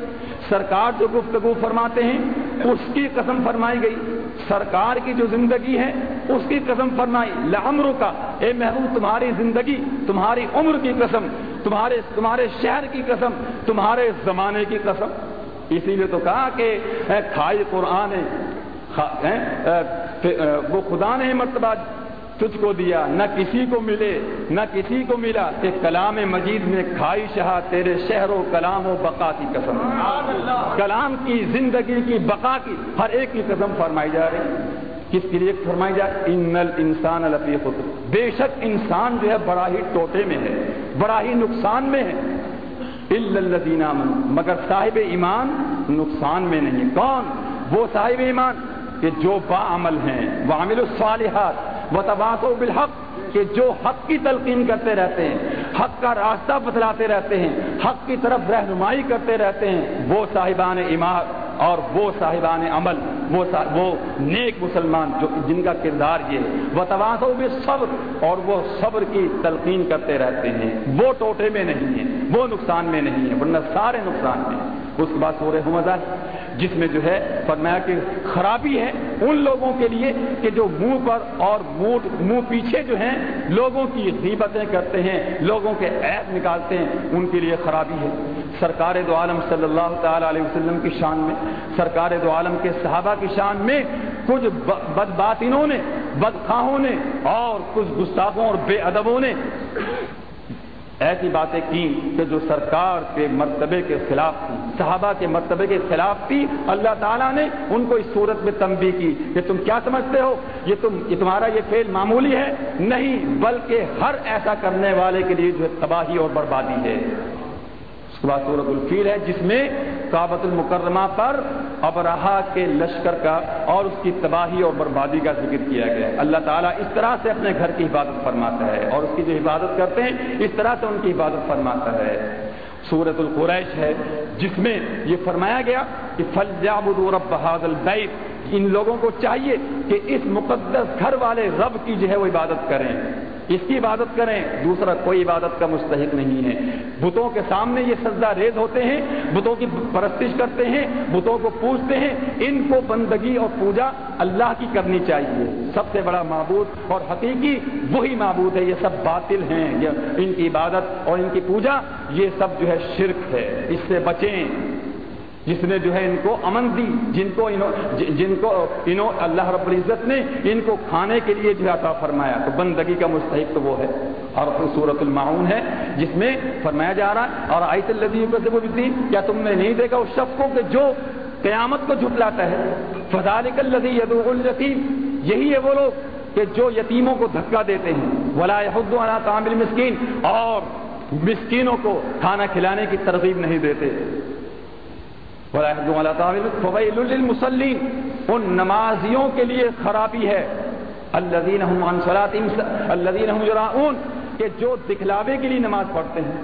سرکار جو گفتگو فرماتے ہیں اس کی قسم فرمائی گئی۔ سرکار کی جو زندگی ہے، اس کی قسم فرمائی لمروں کا، اے محبوب، تمہاری زندگی، تمہاری عمر کی قسم، تمہارے تمہارے شہر کی قسم، تمہارے زمانے کی قسم۔ اسی لیے تو کہا کہ کھائی قرآن وہ خدا نے مرتبہ تجھ کو دیا نہ کسی کو ملے نہ کسی کو ملا کہ کلام مجید میں کھائی شہا تیرے شہر و کلام و بقا کی قسم۔ کلام کی زندگی کی بقا کی ہر ایک کی قسم فرمائی جا رہی۔ کس کے لیے فرمائی جائے ان انسان الفیق بے شک انسان جو ہے بڑا ہی ٹوٹے میں ہے بڑا ہی نقصان میں ہے۔ الدین مگر صاحب ایمان نقصان میں نہیں۔ کون؟ وہ صاحب ایمان کہ جو با عمل ہیں وہ عامل الصالحات۔ وہ تباہ بالحق، کہ جو حق کی تلقین کرتے رہتے ہیں، حق کا راستہ بتلاتے رہتے ہیں، حق کی طرف رہنمائی کرتے رہتے ہیں، وہ صاحبان ایمان اور وہ صاحبان عمل۔ وہ وہ نیک مسلمان جو جن کا کردار یہ ہے۔ وہ توازوں میں صبر اور وہ صبر کی تلقین کرتے رہتے ہیں۔ وہ ٹوٹے میں نہیں ہیں، وہ نقصان میں نہیں ہے ورنہ سارے نقصان میں اس کے بعد سورہ حمزہ جس میں جو ہے فرمایا کہ خرابی ہے ان لوگوں کے لیے کہ جو منہ پر اور منہ منہ پیچھے جو ہیں، لوگوں کی غیبتیں کرتے ہیں، لوگوں کے عیب نکالتے ہیں، ان کے لیے خرابی ہے۔ سرکار دو عالم صلی اللہ تعالی علیہ وسلم کی شان میں، سرکار دو عالم کے صحابہ کی شان میں کچھ بد باطنوں نے بدخواہوں نے اور کچھ گستاخوں اور بے ادبوں نے ایسی باتیں کی کہ جو سرکار کے مرتبے کے خلاف تھی، صحابہ کے مرتبے کے خلاف تھی، اللہ تعالیٰ نے ان کو اس صورت میں تنبی کی کہ تم کیا سمجھتے ہو؟ یہ تم یہ تمہارا یہ فیل معمولی ہے؟ نہیں، بلکہ ہر ایسا کرنے والے کے لیے جو تباہی اور بربادی ہے۔ اس کے بعد سورت الفیل ہے، جس میں کابت المکرمہ پر ابراہ کے لشکر کا اور اس کی تباہی اور بربادی کا ذکر کیا گیا اللہ تعالیٰ اس طرح سے اپنے گھر کی حفاظت فرماتا ہے اور اس کی جو حفاظت کرتے ہیں، اس طرح سے ان کی حفاظت فرماتا ہے۔ سورت القریش ہے، جس میں یہ فرمایا گیا کہ رب بحاد البیت ان لوگوں کو چاہیے کہ اس مقدس گھر والے رب کی جو ہے وہ عبادت کریں۔ اس کی عبادت کریں، دوسرا کوئی عبادت کا مستحق نہیں ہے۔ بتوں کے سامنے یہ سجدہ ریز ہوتے ہیں، بتوں کی پرستش کرتے ہیں، بتوں کو پوجتے ہیں۔ ان کو بندگی اور پوجا اللہ کی کرنی چاہیے۔ سب سے بڑا معبود اور حقیقی وہی معبود ہے، یہ سب باطل ہیں۔ ان کی عبادت اور ان کی پوجا، یہ سب جو ہے شرک ہے۔ اس سے بچیں۔ جس نے جو ہے ان کو امن دی، جن کو جن کو انہوں اللہ رب العزت نے ان کو کھانے کے لیے جو عطا فرمایا۔ تو بندگی کا مستحق تو وہ ہے۔ اور صورت المعاون ہے، جس میں فرمایا جا رہا ہے، اور آئیت اللہ سے وہ بھی کیا تم نے نہیں دیکھا اس شخص کو کہ جو قیامت کو جھٹلاتا ہے؟ فضالک الذی یدعو الجتیم یہی ہے وہ لوگ کہ جو یتیموں کو دھکا دیتے ہیں۔ ولا يحض على طعام المسکین، اور مسکینوں کو کھانا کھلانے کی ترغیب نہیں دیتے۔ للمسلین ان نمازیوں کے لیے خرابی ہے۔ الذین هم عن الذین هم کہ جو دکھلاوے کے لیے نماز پڑھتے ہیں۔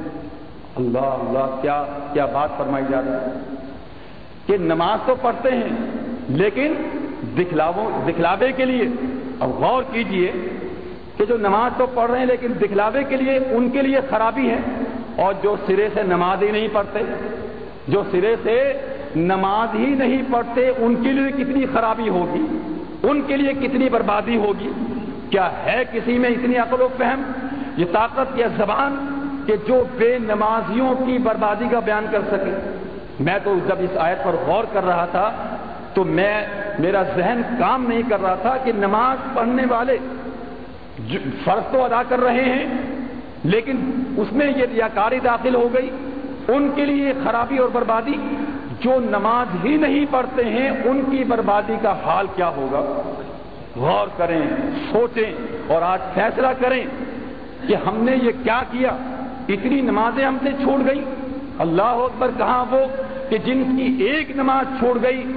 اللہ اللہ، کیا کیا بات فرمائی جا رہی ہے۔ کہ نماز تو پڑھتے ہیں، لیکن دکھلاو دکھلاوے کے لیے۔ اب غور کیجیے کہ جو نماز تو پڑھ رہے ہیں، لیکن دکھلاوے کے لیے ان کے لیے خرابی ہے۔ اور جو سرے سے نماز ہی نہیں پڑھتے، جو سرے سے نماز ہی نہیں پڑھتے، ان کے لیے کتنی خرابی ہوگی؟ ان کے لیے کتنی بربادی ہوگی؟ کیا ہے کسی میں اتنی عقل و فہم؟ یہ طاقت یا زبان کہ جو بے نمازیوں کی بربادی کا بیان کر سکے۔ میں تو جب اس آیت پر غور کر رہا تھا، تو میں، میرا ذہن کام نہیں کر رہا تھا کہ نماز پڑھنے والے فرض تو ادا کر رہے ہیں، لیکن اس میں یہ ریاکاری داخل ہو گئی۔ ان کے لیے خرابی اور بربادی جو نماز ہی نہیں پڑھتے ہیں، ان کی بربادی کا حال کیا ہوگا؟ غور کریں، سوچیں اور آج فیصلہ کریں کہ ہم نے یہ کیا کیا؟ اتنی نمازیں ہم سے چھوڑ گئی اللہ اکبر، کہاں وہ؟ کہ جن کی ایک نماز چھوڑ گئی،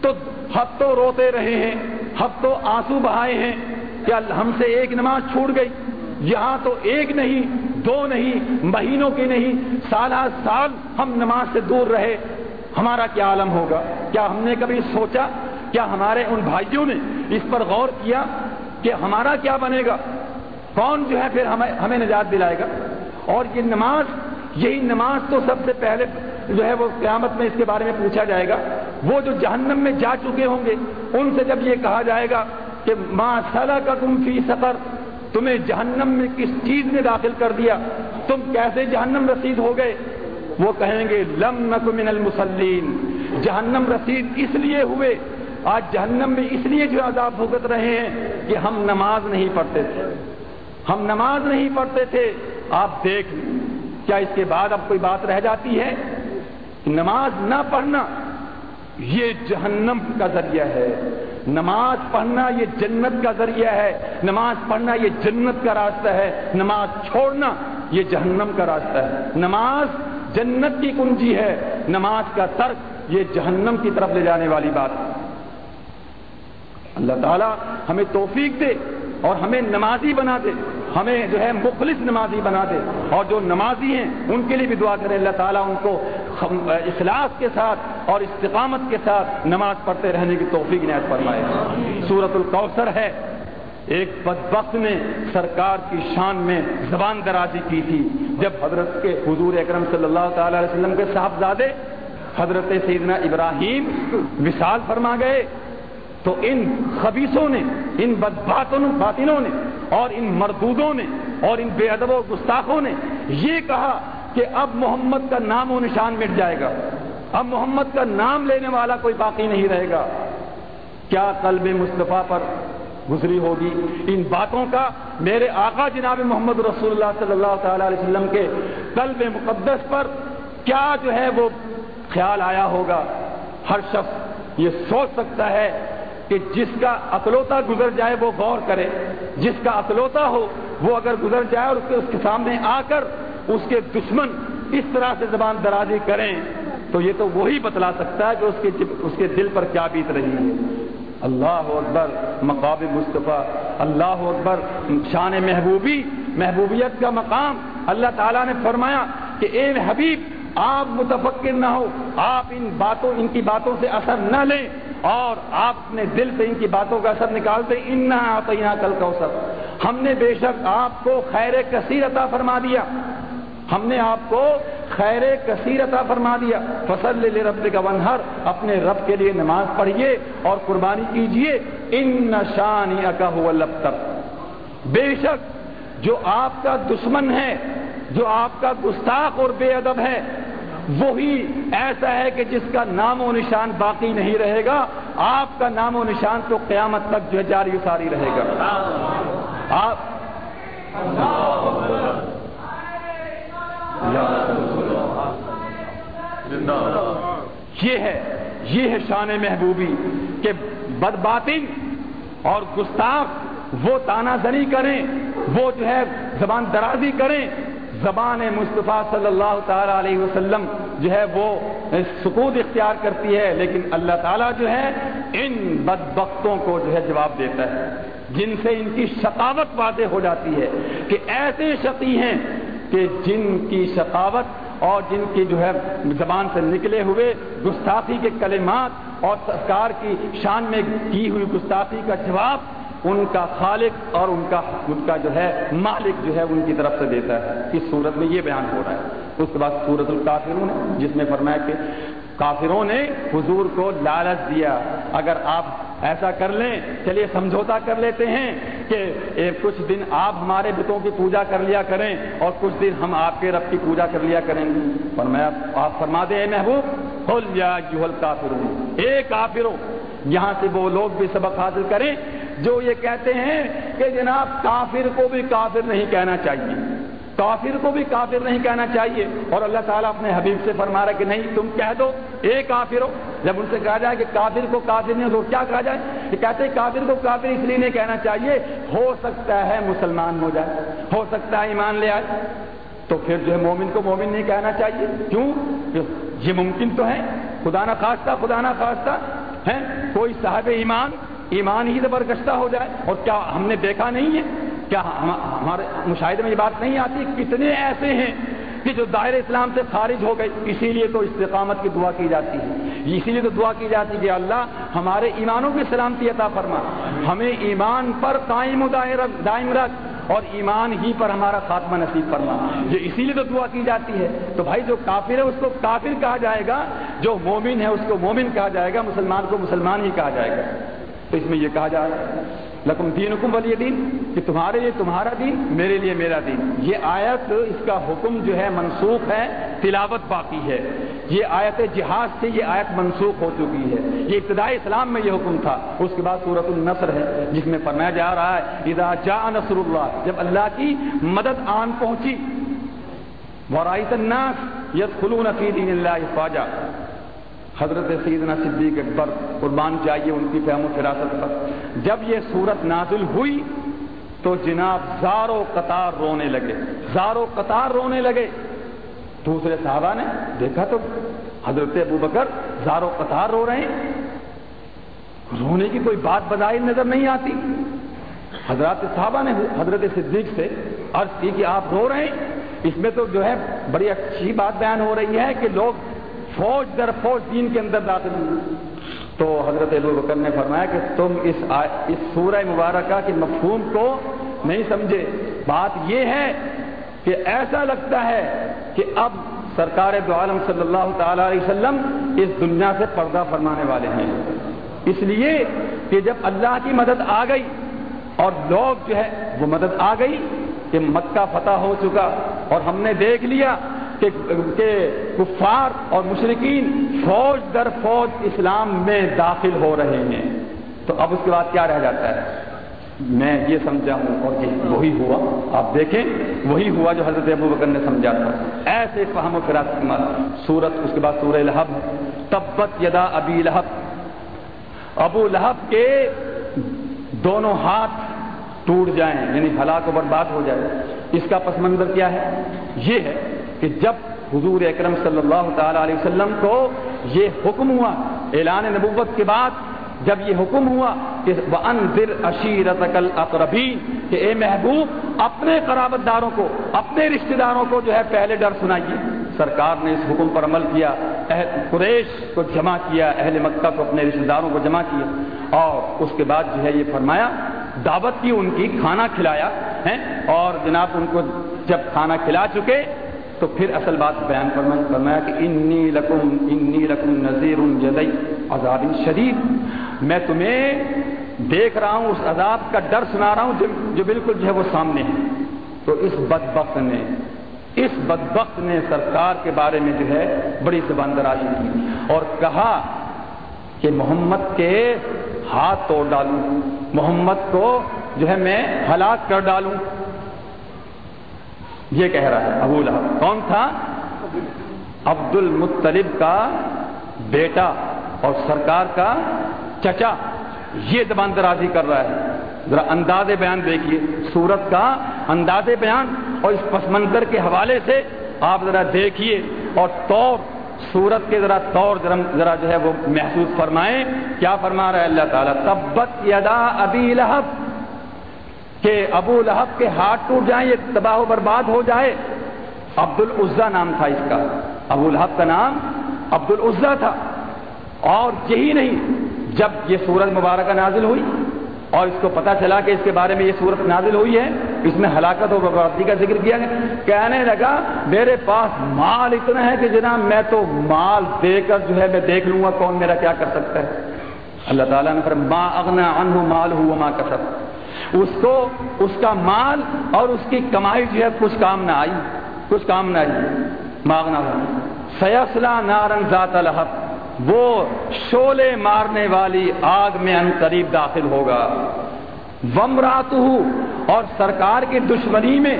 تو ہب تو روتے رہے ہیں، ہب تو آنسو بہائے ہیں کیا ہم سے ایک نماز چھوڑ گئی۔ یہاں تو ایک نہیں، دو نہیں، مہینوں کی نہیں، سالہ سال ہم نماز سے دور رہے۔ ہمارا کیا عالم ہوگا؟ کیا ہم نے کبھی سوچا؟ کیا ہمارے ان بھائیوں نے اس پر غور کیا کہ ہمارا کیا بنے گا؟ کون جو ہے پھر ہمیں ہمیں نجات دلائے گا؟ اور یہ نماز یہی نماز تو سب سے پہلے جو ہے وہ قیامت میں اس کے بارے میں پوچھا جائے گا۔ وہ جو جہنم میں جا چکے ہوں گے، ان سے جب یہ کہا جائے گا کہ ماں سلا کا تم فی سفر تمہیں جہنم میں کس چیز نے داخل کر دیا؟ تم کیسے جہنم رسید ہو گئے؟ وہ کہیں گے، لم نک من المسلین جہنم رسید اس لیے ہوئے۔ آج جہنم میں اس لیے جو عذاب بھگت رہے ہیں کہ ہم نماز نہیں پڑھتے تھے۔ ہم نماز نہیں پڑھتے تھے۔ آپ دیکھ، کیا اس کے بعد اب کوئی بات رہ جاتی ہے؟ نماز نہ پڑھنا یہ جہنم کا ذریعہ ہے۔ نماز پڑھنا یہ جنت کا ذریعہ ہے۔ نماز پڑھنا یہ جنت کا راستہ ہے۔ نماز چھوڑنا یہ جہنم کا راستہ ہے۔ نماز جنت کی کنجی ہے، نماز کا ترک، یہ جہنم کی طرف لے جانے والی بات ہے۔ اللہ تعالیٰ ہمیں توفیق دے اور ہمیں نمازی بنا دے، ہمیں جو ہے مخلص نمازی بنا دے۔ اور جو نمازی ہیں، ان کے لیے بھی دعا کرے اللہ تعالیٰ ان کو اخلاص کے ساتھ اور استقامت کے ساتھ نماز پڑھتے رہنے کی توفیق نعت فرمائے۔ سورت الکوثر ہے ایک بدبخت نے سرکار کی شان میں زبان درازی کی تھی۔ جب حضرت کے حضور اکرم صلی اللہ تعالی علیہ وسلم کے صاحبزادے حضرت سیدنا ابراہیم وصال فرما گئے، تو ان خبیصوں نے، ان باطنوں نے اور ان مردودوں نے اور ان بے ادب و گستاخوں نے یہ کہا کہ اب محمد کا نام و نشان مٹ جائے گا۔ اب محمد کا نام لینے والا کوئی باقی نہیں رہے گا۔ کیا قلب مصطفیٰ پر گزری ہوگی۔ ان باتوں کا میرے آقا جناب محمد رسول اللہ صلی اللہ تعالی علیہ وسلم کے قلب مقدس پر کیا جو ہے وہ خیال آیا ہوگا؟ ہر شخص یہ سوچ سکتا ہے کہ جس کا اکلوتا گزر جائے وہ غور کرے۔ جس کا اکلوتا ہو وہ اگر گزر جائے اور اس کے اس کے سامنے آ کر اس کے دشمن اس طرح سے زبان درازی کریں تو یہ تو وہی بتلا سکتا ہے کہ اس کے اس کے دل پر کیا بیت رہی ہے۔ اللہ اکبر مقاب مصطفیٰ، اللہ اکبر، شان محبوبی، محبوبیت کا مقام۔ اللہ تعالیٰ نے فرمایا کہ اے حبیب، آپ متفقر نہ ہو، آپ ان باتوں، ان کی باتوں سے اثر نہ لیں۔ اور آپ اپنے دل سے ان کی باتوں کا اثر نکالتے ان یہاں کل کوثر ہم نے بے شک آپ کو خیر کثیر عطا فرما دیا۔ ہم نے آپ کو خیر کثیر عطا فرما دیا۔ فصل لے رب کا ونہر اپنے رب کے لیے نماز پڑھیے اور قربانی کیجیے۔ ان نشانی کا بے شک جو آپ کا دشمن ہے، جو آپ کا گستاخ اور بے ادب ہے، وہی ایسا ہے کہ جس کا نام و نشان باقی نہیں رہے گا۔ آپ کا نام و نشان تو قیامت تک جو ہے جاری ساری رہے گا۔ آپ یہ ہے یہ ہے شان محبوبی کہ بدباطن اور گستاخ وہ تانا زنی کریں، وہ جو ہے زبان درازی کریں۔ زبان مصطفیٰ صلی اللہ تعالی علیہ وسلم جو ہے وہ سکوت اختیار کرتی ہے، لیکن اللہ تعالیٰ جو ہے ان بدبختوں کو جو ہے جواب دیتا ہے۔ جن سے ان کی شقاوت واضح ہو جاتی ہے کہ ایسے شقی ہیں کہ جن کی شقاوت اور جن کی جو ہے زبان سے نکلے ہوئے گستاخی کے کلمات اور سرکار کی شان میں کی ہوئی گستاخی کا جواب ان کا خالق اور ان کا ان کا جو ہے مالک جو ہے ان کی طرف سے دیتا ہے۔ اس صورت میں یہ بیان ہو رہا ہے۔ اس کے بعد صورت القافرون جس میں فرمایا کہ کافروں نے حضور کو لالچ دیا۔ اگر آپ ایسا کر لیں، چلیے سمجھوتا کر لیتے ہیں۔ کہ کچھ دن آپ ہمارے بتوں کی پوجا کر لیا کریں اور کچھ دن ہم آپ کے رب کی پوجا کر لیا کریں گے۔ اور میں آپ فرما دے محبوب کافروں اے کافروں، یہاں سے وہ لوگ بھی سبق حاصل کریں جو یہ کہتے ہیں کہ جناب، کافر کو بھی کافر نہیں کہنا چاہیے۔ کافر کو بھی کافر نہیں کہنا چاہیے۔ اور اللہ تعالیٰ اپنے حبیب سے فرما رہا کہ نہیں، تم کہہ دو، اے کافر ہو جب ان سے کہا جائے کہ کافر کو کافر نہیں، تو کیا کہا جائے؟ کہ کہتے ہیں کافر کو کافر اس لیے نہیں کہنا چاہیے، ہو سکتا ہے مسلمان ہو جائے، ہو سکتا ہے ایمان لے آئے، تو پھر جو ہے مومن کو مومن نہیں کہنا چاہیے۔ کیوں؟ یہ ممکن تو ہے، خدا نہ خواستہ، خدا نہ خواستہ ہے کوئی صاحب ایمان ایمان ہی زبرگشتہ ہو جائے۔ اور کیا ہم نے دیکھا نہیں ہے؟ کیا ہمارے مشاہدے میں یہ بات نہیں آتی؟ کتنے ایسے ہیں کہ جو دائر اسلام سے خارج ہو گئے، اسی لیے تو استقامت کی دعا کی جاتی ہے۔ اسی لیے تو دعا کی جاتی ہے کہ اللہ ہمارے ایمانوں کی سلامتی عطا فرما۔ ہمیں ایمان پر قائم و دائم رکھ اور ایمان ہی پر ہمارا خاتمہ نصیب فرما۔ جو اسی لیے تو دعا کی جاتی ہے تو بھائی جو کافر ہے، اس کو کافر کہا جائے گا۔ جو مومن ہے، اس کو مومن کہا جائے گا۔ مسلمان کو مسلمان ہی کہا جائے گا۔ تو اس میں یہ کہا جا رہا ہے۔ لکم دین حکم والی دین، کہ تمہارے لیے تمہارا دین، میرے لیے میرا دین۔ یہ آیت اس کا حکم جو ہے منسوخ ہے، تلاوت باقی ہے۔ یہ آیت جہاز سے یہ آیت منسوخ ہو چکی ہے۔ یہ ابتدائی اسلام میں یہ حکم تھا۔ اس کے بعد صورت النصر ہے، جس میں فرمایا جا رہا ہے، اذا جا نصر اللہ جب اللہ کی مدد آن پہنچی ورائت الناس یدخلون فی دین اللہ فاجا حضرت سیدنا صدیق اکبر قربان چاہیے ان کی فہم و فراست پر۔ جب یہ صورت نازل ہوئی تو جناب زاروں قطار رونے لگے۔ زاروں قطار رونے لگے۔ دوسرے صحابہ نے دیکھا تو حضرت ابو بکر زاروں قطار رو رہے ہیں۔ رونے کی کوئی بات بظاہر نظر نہیں آتی۔ حضرات صحابہ نے حضرت صدیق سے عرض کی کہ آپ رو رہے ہیں۔ اس میں تو جو ہے بڑی اچھی بات بیان ہو رہی ہے کہ لوگ فوج در فوج دین کے اندر داخل ہوئی۔ تو حضرت ابو بکر نے فرمایا کہ تم اس اس سورہ مبارکہ کے مفہوم کو نہیں سمجھے۔ بات یہ ہے کہ ایسا لگتا ہے کہ اب سرکار دو عالم صلی اللہ تعالی علیہ وسلم اس دنیا سے پردہ فرمانے والے ہیں۔ اس لیے کہ جب اللہ کی مدد آ گئی اور لوگ جو ہے وہ مدد آ گئی کہ مکہ فتح ہو چکا اور ہم نے دیکھ لیا کہ کفار اور مشرقین فوج در فوج اسلام میں داخل ہو رہے ہیں۔ تو اب اس کے بعد کیا رہ جاتا ہے؟ میں یہ سمجھا ہوں اور یہ وہی ہوا۔ آپ دیکھیں، وہی ہوا جو حضرت ابو بکر نے سمجھا تھا۔ ایسے فہم و فراست سورت، اس کے بعد سورہ لہب۔ تبت یدا ابی لہب۔ ابو لہب کے دونوں ہاتھ ٹوٹ جائیں یعنی ہلاک و برباد ہو جائے اس کا پس منظر کیا ہے؟ یہ ہے کہ جب حضور اکرم صلی اللہ تعالی علیہ وسلم کو یہ حکم ہوا اعلان نبوت کے بعد، جب یہ حکم ہوا کہ کہ اے محبوب، اپنے قرابت داروں کو، اپنے رشتہ داروں کو جو ہے پہلے ڈر سنائیے۔ سرکار نے اس حکم پر عمل کیا، اہل قریش کو جمع کیا، اہل مکہ کو، اپنے رشتہ داروں کو جمع کیا۔ اور اس کے بعد جو ہے یہ فرمایا دعوت کی، ان کی کھانا کھلایا ہے اور جناب ان کو جب کھانا کھلا چکے، تو پھر اصل بات بیان فرمایا کہ انی لکم انی لکم نذیر جدئی عذاب شدید۔ میں تمہیں دیکھ رہا ہوں، اس عذاب کا ڈر سنا رہا ہوں، جو بالکل جو ہے وہ سامنے ہے۔ تو اس بدبخت نے، اس بدبخت نے سرکار کے بارے میں جو ہے بڑی زبان درازی کی۔ اور کہا کہ محمد کے ہاتھ توڑ ڈالوں، محمد کو جو ہے میں ہلاک کر ڈالوں۔ یہ کہہ رہا ہے ابو لہب۔ کون تھا؟ عبد المطلب کا بیٹا اور سرکار کا چچا۔ یہ زبان درازی کر رہا ہے، ذرا انداز بیان دیکھیے۔ سورت کا انداز بیان اور اس پس منظر کے حوالے سے آپ ذرا دیکھیے اور طور سورت کے ذرا طور ذرا جو ہے وہ محسوس فرمائیں۔ کیا فرما رہا ہے اللہ تعالیٰ؟ تبت یدا ابی لہب۔ کہ ابو لہب کے ہاتھ ٹوٹ جائیں، یہ تباہ و برباد ہو جائے۔ عبد العزا نام تھا اس کا۔ ابو الحب کا نام عبد العزا تھا۔ اور یہی نہیں، جب یہ سورج مبارکہ نازل ہوئی اور اس کو پتا چلا کہ اس کے بارے میں یہ صورت نازل ہوئی ہے اس میں ہلاکت اور بربادی کا ذکر کیا گیا۔ کہنے لگا، میرے پاس مال اتنا ہے کہ جناب، میں تو مال دے کر جو ہے میں دیکھ لوں گا کون میرا کیا کر سکتا ہے۔ اللہ تعالیٰ نے ماں اگنا ان مال ہوا ماں کسب. اس کو، اس کا مال اور اس کی کمائی جو ہے کچھ کام نہ آئی، کچھ کام نہ آئی۔ مانگنا سیاسلہ نارن ذات الحب وہ شولے مارنے والی آگ میں ان قریب داخل ہوگا۔ رات اور سرکار کی دشمنی میں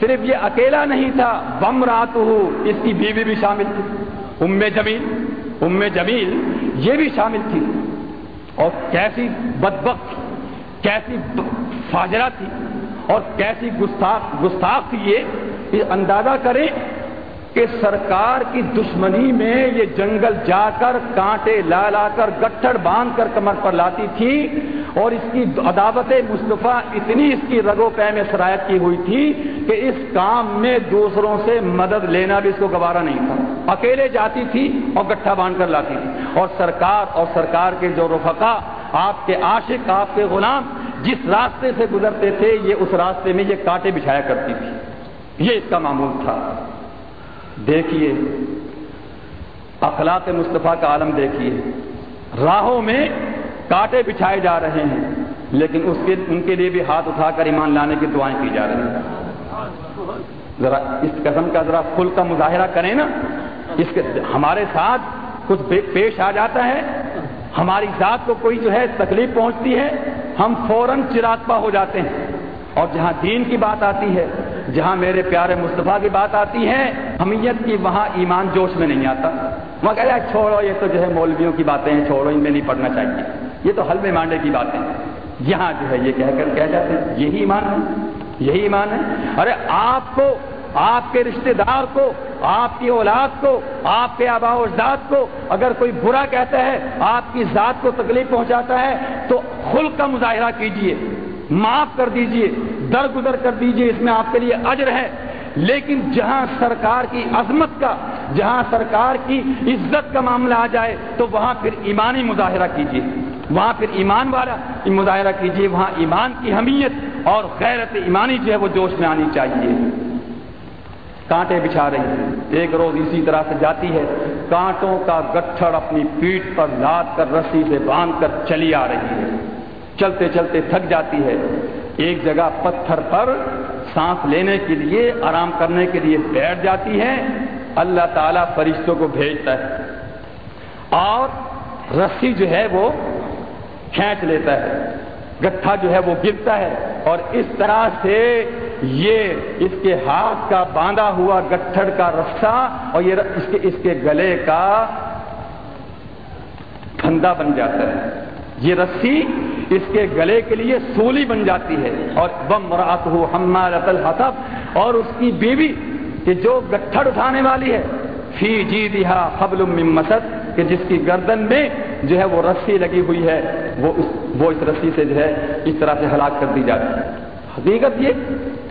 صرف یہ اکیلا نہیں تھا وم رات اس کی بیوی بھی شامل تھی۔ ام جمیل ام جمیل یہ بھی شامل تھی۔ اور کیسی بدبخت، کیسی فاجرہ تھی۔ اور کیسی گستاخ گستاخ تھی یہ اندازہ کریں کہ سرکار کی دشمنی میں یہ جنگل جا کر کانٹے لا لا کر گٹھڑ باندھ کر کمر پر لاتی تھی اور اس کی عداوت مصطفیٰ اتنی اس کی رگو پہ میں سرایت کی ہوئی تھی کہ اس کام میں دوسروں سے مدد لینا بھی اس کو گوارا نہیں تھا۔ اکیلے جاتی تھی اور گٹھا باندھ کر لاتی تھی۔ اور سرکار اور سرکار کے جو رفقا، آپ کے عاشق، آپ کے غلام جس راستے سے گزرتے تھے، یہ اس راستے میں یہ کانٹے بچھایا کرتی تھی۔ یہ اس کا معمول تھا۔ دیکھیے، اخلاق مصطفیٰ کا عالم دیکھیے۔ راہوں میں کاٹے بچھائے جا رہے ہیں، لیکن اس کے، ان کے لیے بھی ہاتھ اٹھا کر ایمان لانے کی دعائیں کی جا رہی ہیں۔ ذرا اس قسم کا ذرا کھل کا مظاہرہ کریں نا۔ اس کے، ہمارے ساتھ کچھ پیش آ جاتا ہے۔ ہماری ذات کو کوئی جو ہے تکلیف پہنچتی ہے، ہم فوراً چراغپا ہو جاتے ہیں۔ اور جہاں دین کی بات آتی ہے جہاں میرے پیارے مصطفیٰ کی بات آتی ہے، حمیت کی وہاں ایمان جوش میں نہیں آتا۔ وہ کہہ چھوڑو، یہ تو جو ہے مولویوں کی باتیں ہیں، چھوڑو، ان میں نہیں پڑھنا چاہیے۔ یہ تو حلوے مانڈے کی باتیں یہاں جو ہے یہ کہہ کر کہہ جاتے ہیں، یہی ایمان ہے، یہی ایمان ہے۔ ارے، آپ کو، آپ کے رشتہ دار کو، آپ کی اولاد کو، آپ کے آبا اجداد کو اگر کوئی برا کہتا ہے، آپ کی ذات کو تکلیف پہنچاتا ہے، تو خلق کا مظاہرہ کیجیے، معاف کر دیجیے۔ درگزر کر دیجیے، اس میں آپ کے لیے اجر ہے۔ لیکن جہاں سرکار کی عظمت کا، جہاں سرکار کی عزت کا معاملہ آ جائے، تو وہاں پھر ایمانی مظاہرہ کیجیے وہاں پھر ایمان والا مظاہرہ کیجیے وہاں ایمان کی حمیت اور غیرت ایمانی جو ہے وہ جوش میں آنی چاہیے۔ کانٹے بچھا رہی ہے ایک روز اسی طرح سے جاتی ہے۔ کانٹوں کا گٹھڑ اپنی پیٹ پر لاد کر، رسی سے باندھ کر چلی آ رہی ہے۔ چلتے چلتے تھک جاتی ہے۔ ایک جگہ پتھر پر سانس لینے کے لیے، آرام کرنے کے لیے بیٹھ جاتی ہے، اللہ تعالیٰ فرشتوں کو بھیجتا ہے۔ اور رسی جو ہے وہ کھینچ لیتا ہے، گٹھا جو ہے وہ گرتا ہے۔ اور اس طرح سے یہ اس کے ہاتھ کا باندھا ہوا گٹھڑ کا رسا اور یہ اس کے اس کے گلے کا پھندا بن جاتا ہے۔ یہ رسی اس کے گلے کے لیے سولی بن جاتی ہے اور بم رات ہو الحسب اور اس کی بیوی کہ جو گٹھڑ اٹھانے والی ہے، فی جی دیا حبل مسد، کہ جس کی گردن میں جو ہے وہ رسی لگی ہوئی ہے، وہ اس وہ اس رسی سے جو ہے اس طرح سے ہلاک کر دی جاتی ہے۔ حقیقت یہ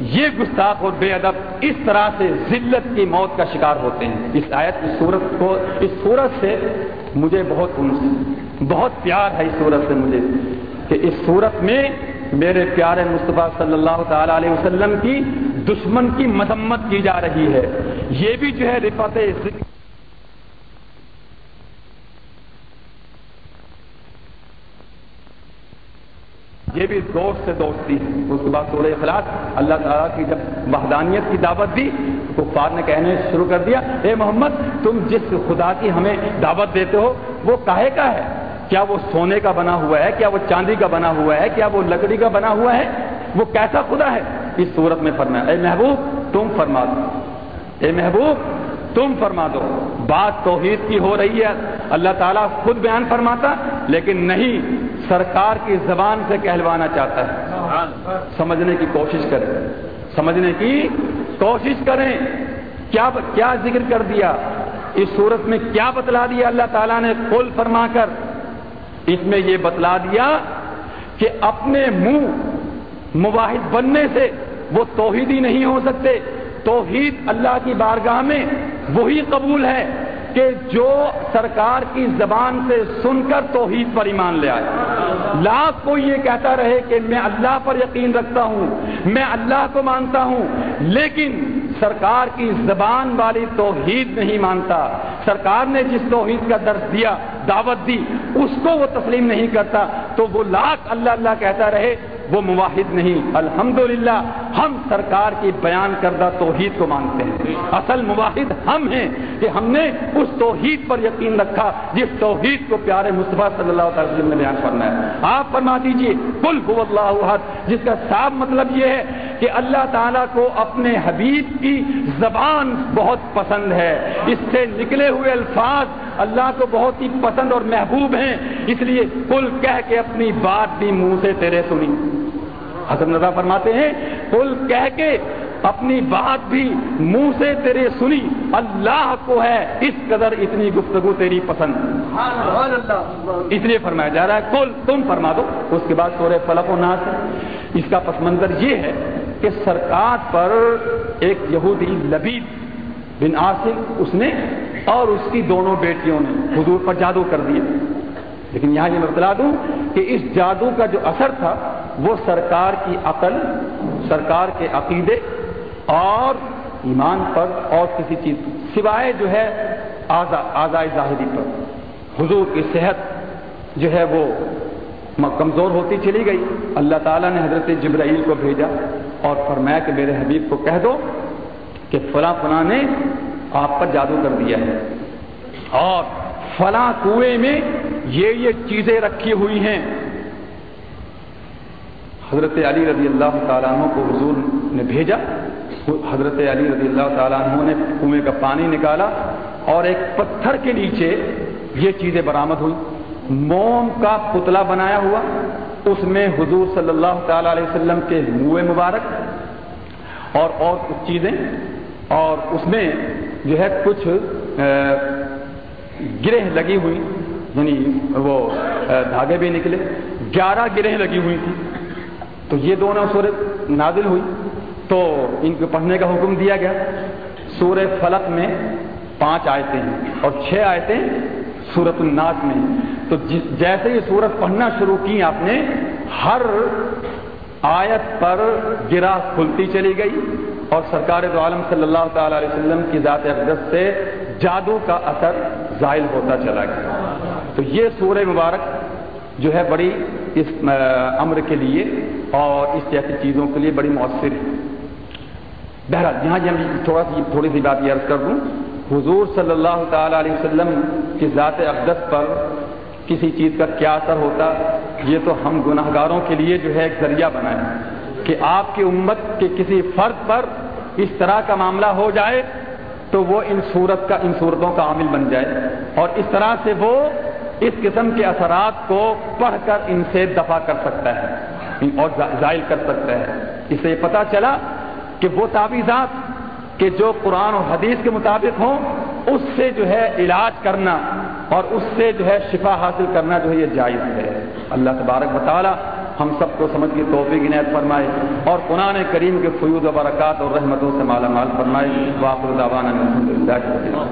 یہ گستاخ اور بے ادب اس طرح سے ذلت کی موت کا شکار ہوتے ہیں۔ اس آیت کی صورت کو، اس صورت سے مجھے بہت بہت پیار ہے، اس صورت سے مجھے۔ کہ اس صورت میں میرے پیارے مصطفیٰ صلی اللہ تعالی علیہ وسلم کی دشمن کی مذمت کی جا رہی ہے۔ یہ بھی جو ہے رفت یہ بھی دوست سے دوستی۔ ہے اس کے بعد سورہ اخلاق اللہ تعالیٰ کی جب وحدانیت کی دعوت دی، کفار نے کہنے شروع کر دیا، اے محمد، تم جس خدا کی ہمیں دعوت دیتے ہو، وہ کاہے کا ہے؟ کیا وہ سونے کا بنا ہوا ہے؟ کیا وہ چاندی کا بنا ہوا ہے؟ کیا وہ لکڑی کا بنا ہوا ہے؟ وہ کیسا خدا ہے؟ اس صورت میں فرمایا، اے محبوب، تم فرما دو۔ اے محبوب، تم فرما دو۔ بات توحید کی ہو رہی ہے۔ اللہ تعالیٰ خود بیان فرماتا، لیکن نہیں، سرکار کی زبان سے کہلوانا چاہتا ہے۔ سمجھنے کی کوشش کریں۔ سمجھنے کی کوشش کریں۔ کیا کیا ذکر کر دیا؟ اس صورت میں کیا بتلا دیا اللہ تعالیٰ نے؟ کھول فرما کر۔ اس میں یہ بتلا دیا کہ اپنے منہ مواحد بننے سے وہ توحیدی نہیں ہو سکتے۔ توحید اللہ کی بارگاہ میں وہی قبول ہے۔ کہ جو سرکار کی زبان سے سن کر توحید پر ایمان لے آئے۔ لاکھ کو یہ کہتا رہے کہ میں اللہ پر یقین رکھتا ہوں، میں اللہ کو مانتا ہوں، لیکن سرکار کی زبان والی توحید نہیں مانتا۔ سرکار نے جس توحید کا درس دیا، دعوت دی، اس کو وہ تسلیم نہیں کرتا۔ تو وہ لاکھ اللہ اللہ کہتا رہے وہ مواحد نہیں۔ الحمدللہ، ہم سرکار کی بیان کردہ توحید کو مانتے ہیں۔ اصل مواحد ہم ہیں کہ ہم نے اس توحید پر یقین رکھا، جس توحید کو پیارے مصطفیٰ صلی اللہ علیہ وسلم نے بیان کرنا ہے آپ فرما دیجیے کل ہو اللہ حد جس کا صاف مطلب یہ ہے کہ اللہ تعالیٰ کو اپنے حبیب کی زبان بہت پسند ہے۔ اس سے نکلے ہوئے الفاظ اللہ کو بہت ہی پسند اور محبوب ہیں، اس لیے کل کہہ کے اپنی بات بھی منہ سے تیرے سنی۔ حضرت نظر فرماتے ہیں کل کہہ کے اپنی بات بھی منہ سے تیرے سنی۔ اللہ کو ہے اس قدر اتنی گفتگو تیری پسند۔ اس لیے فرمایا جا رہا ہے کل تم فرما دو۔ اس کے بعد سورہ فلق و ناس اس کا پس منظر یہ ہے کہ سرکار پر ایک یہودی لبید بن عاصم، اس نے اور اس کی دونوں بیٹیوں نے حضور پر جادو کر دیا۔ لیکن یہاں یہ میں بتلا دوں کہ اس جادو کا جو اثر تھا، وہ سرکار کی عقل، سرکار کے عقیدے اور ایمان پر اور کسی چیز سوائے جو ہے آزائے ظاہری پر۔ حضور کی صحت جو ہے وہ کمزور ہوتی چلی گئی۔ اللہ تعالیٰ نے حضرت جبرائیل کو بھیجا اور فرمایا کہ میرے حبیب کو کہہ دو کہ فلاں فلاں نے آپ پر جادو کر دیا ہے۔ اور فلاں کنویں میں یہ یہ چیزیں رکھی ہوئی ہیں۔ حضرت علی رضی اللہ تعالیٰ عنہ کو حضور نے بھیجا۔ حضرت علی رضی اللہ تعالیٰ عنہ نے کنویں کا پانی نکالا اور ایک پتھر کے نیچے یہ چیزیں برآمد ہوئی۔ موم کا پتلا بنایا ہوا، اس میں حضور صلی اللہ تعالی علیہ وسلم کے منہ مبارک اور اور کچھ چیزیں اور اس میں جو ہے کچھ گرہ لگی ہوئی یعنی وہ دھاگے بھی نکلے، گیارہ گرہ لگی ہوئی تھی تو یہ دونوں سورت نازل ہوئی۔ تو ان کو پڑھنے کا حکم دیا گیا۔ سورہ فلق میں پانچ آیتیں ہیں اور چھ آیتیں سورت الناس میں تو جیسے یہ سورت پڑھنا شروع کی، آپ نے ہر آیت پر گرا کھلتی چلی گئی۔ اور سرکار دو عالم صلی اللہ تعالی علیہ وسلم کی ذات اقدس سے جادو کا اثر زائل ہوتا چلا گیا۔ تو یہ سورہ مبارک جو ہے بڑی اس امر کے لیے اور اس جیسی چیزوں کے لیے بڑی مؤثر ہے۔ بہرحال، یہاں جی ہم تھوڑا سی، تھوڑی سی بات یہ عرض کر دوں۔ حضور صلی اللہ تعالی علیہ وسلم کی ذات اقدس پر کسی چیز کا کیا اثر ہوتا، یہ تو ہم گناہ گاروں کے لیے جو ہے ایک ذریعہ بنائے کہ آپ کی امت کے کسی فرد پر اس طرح کا معاملہ ہو جائے تو وہ ان صورت کا ان صورتوں کا عامل بن جائے اور اس طرح سے وہ اس قسم کے اثرات کو پڑھ کر ان سے دفع کر سکتا ہے اور ظاہر کر سکتا ہے۔ اس سے یہ پتہ چلا کہ وہ تعویذات کہ جو قرآن و حدیث کے مطابق ہوں، اس سے جو ہے علاج کرنا اور اس سے جو ہے شفا حاصل کرنا جو ہے یہ جائز ہے۔ اللہ تبارک مطالعہ ہم سب کو سمجھ کے توفیق عنایت فرمائے اور قرآن کریم کے فیوز و برکات اور رحمتوں سے مالا مال فرمائے۔ واقع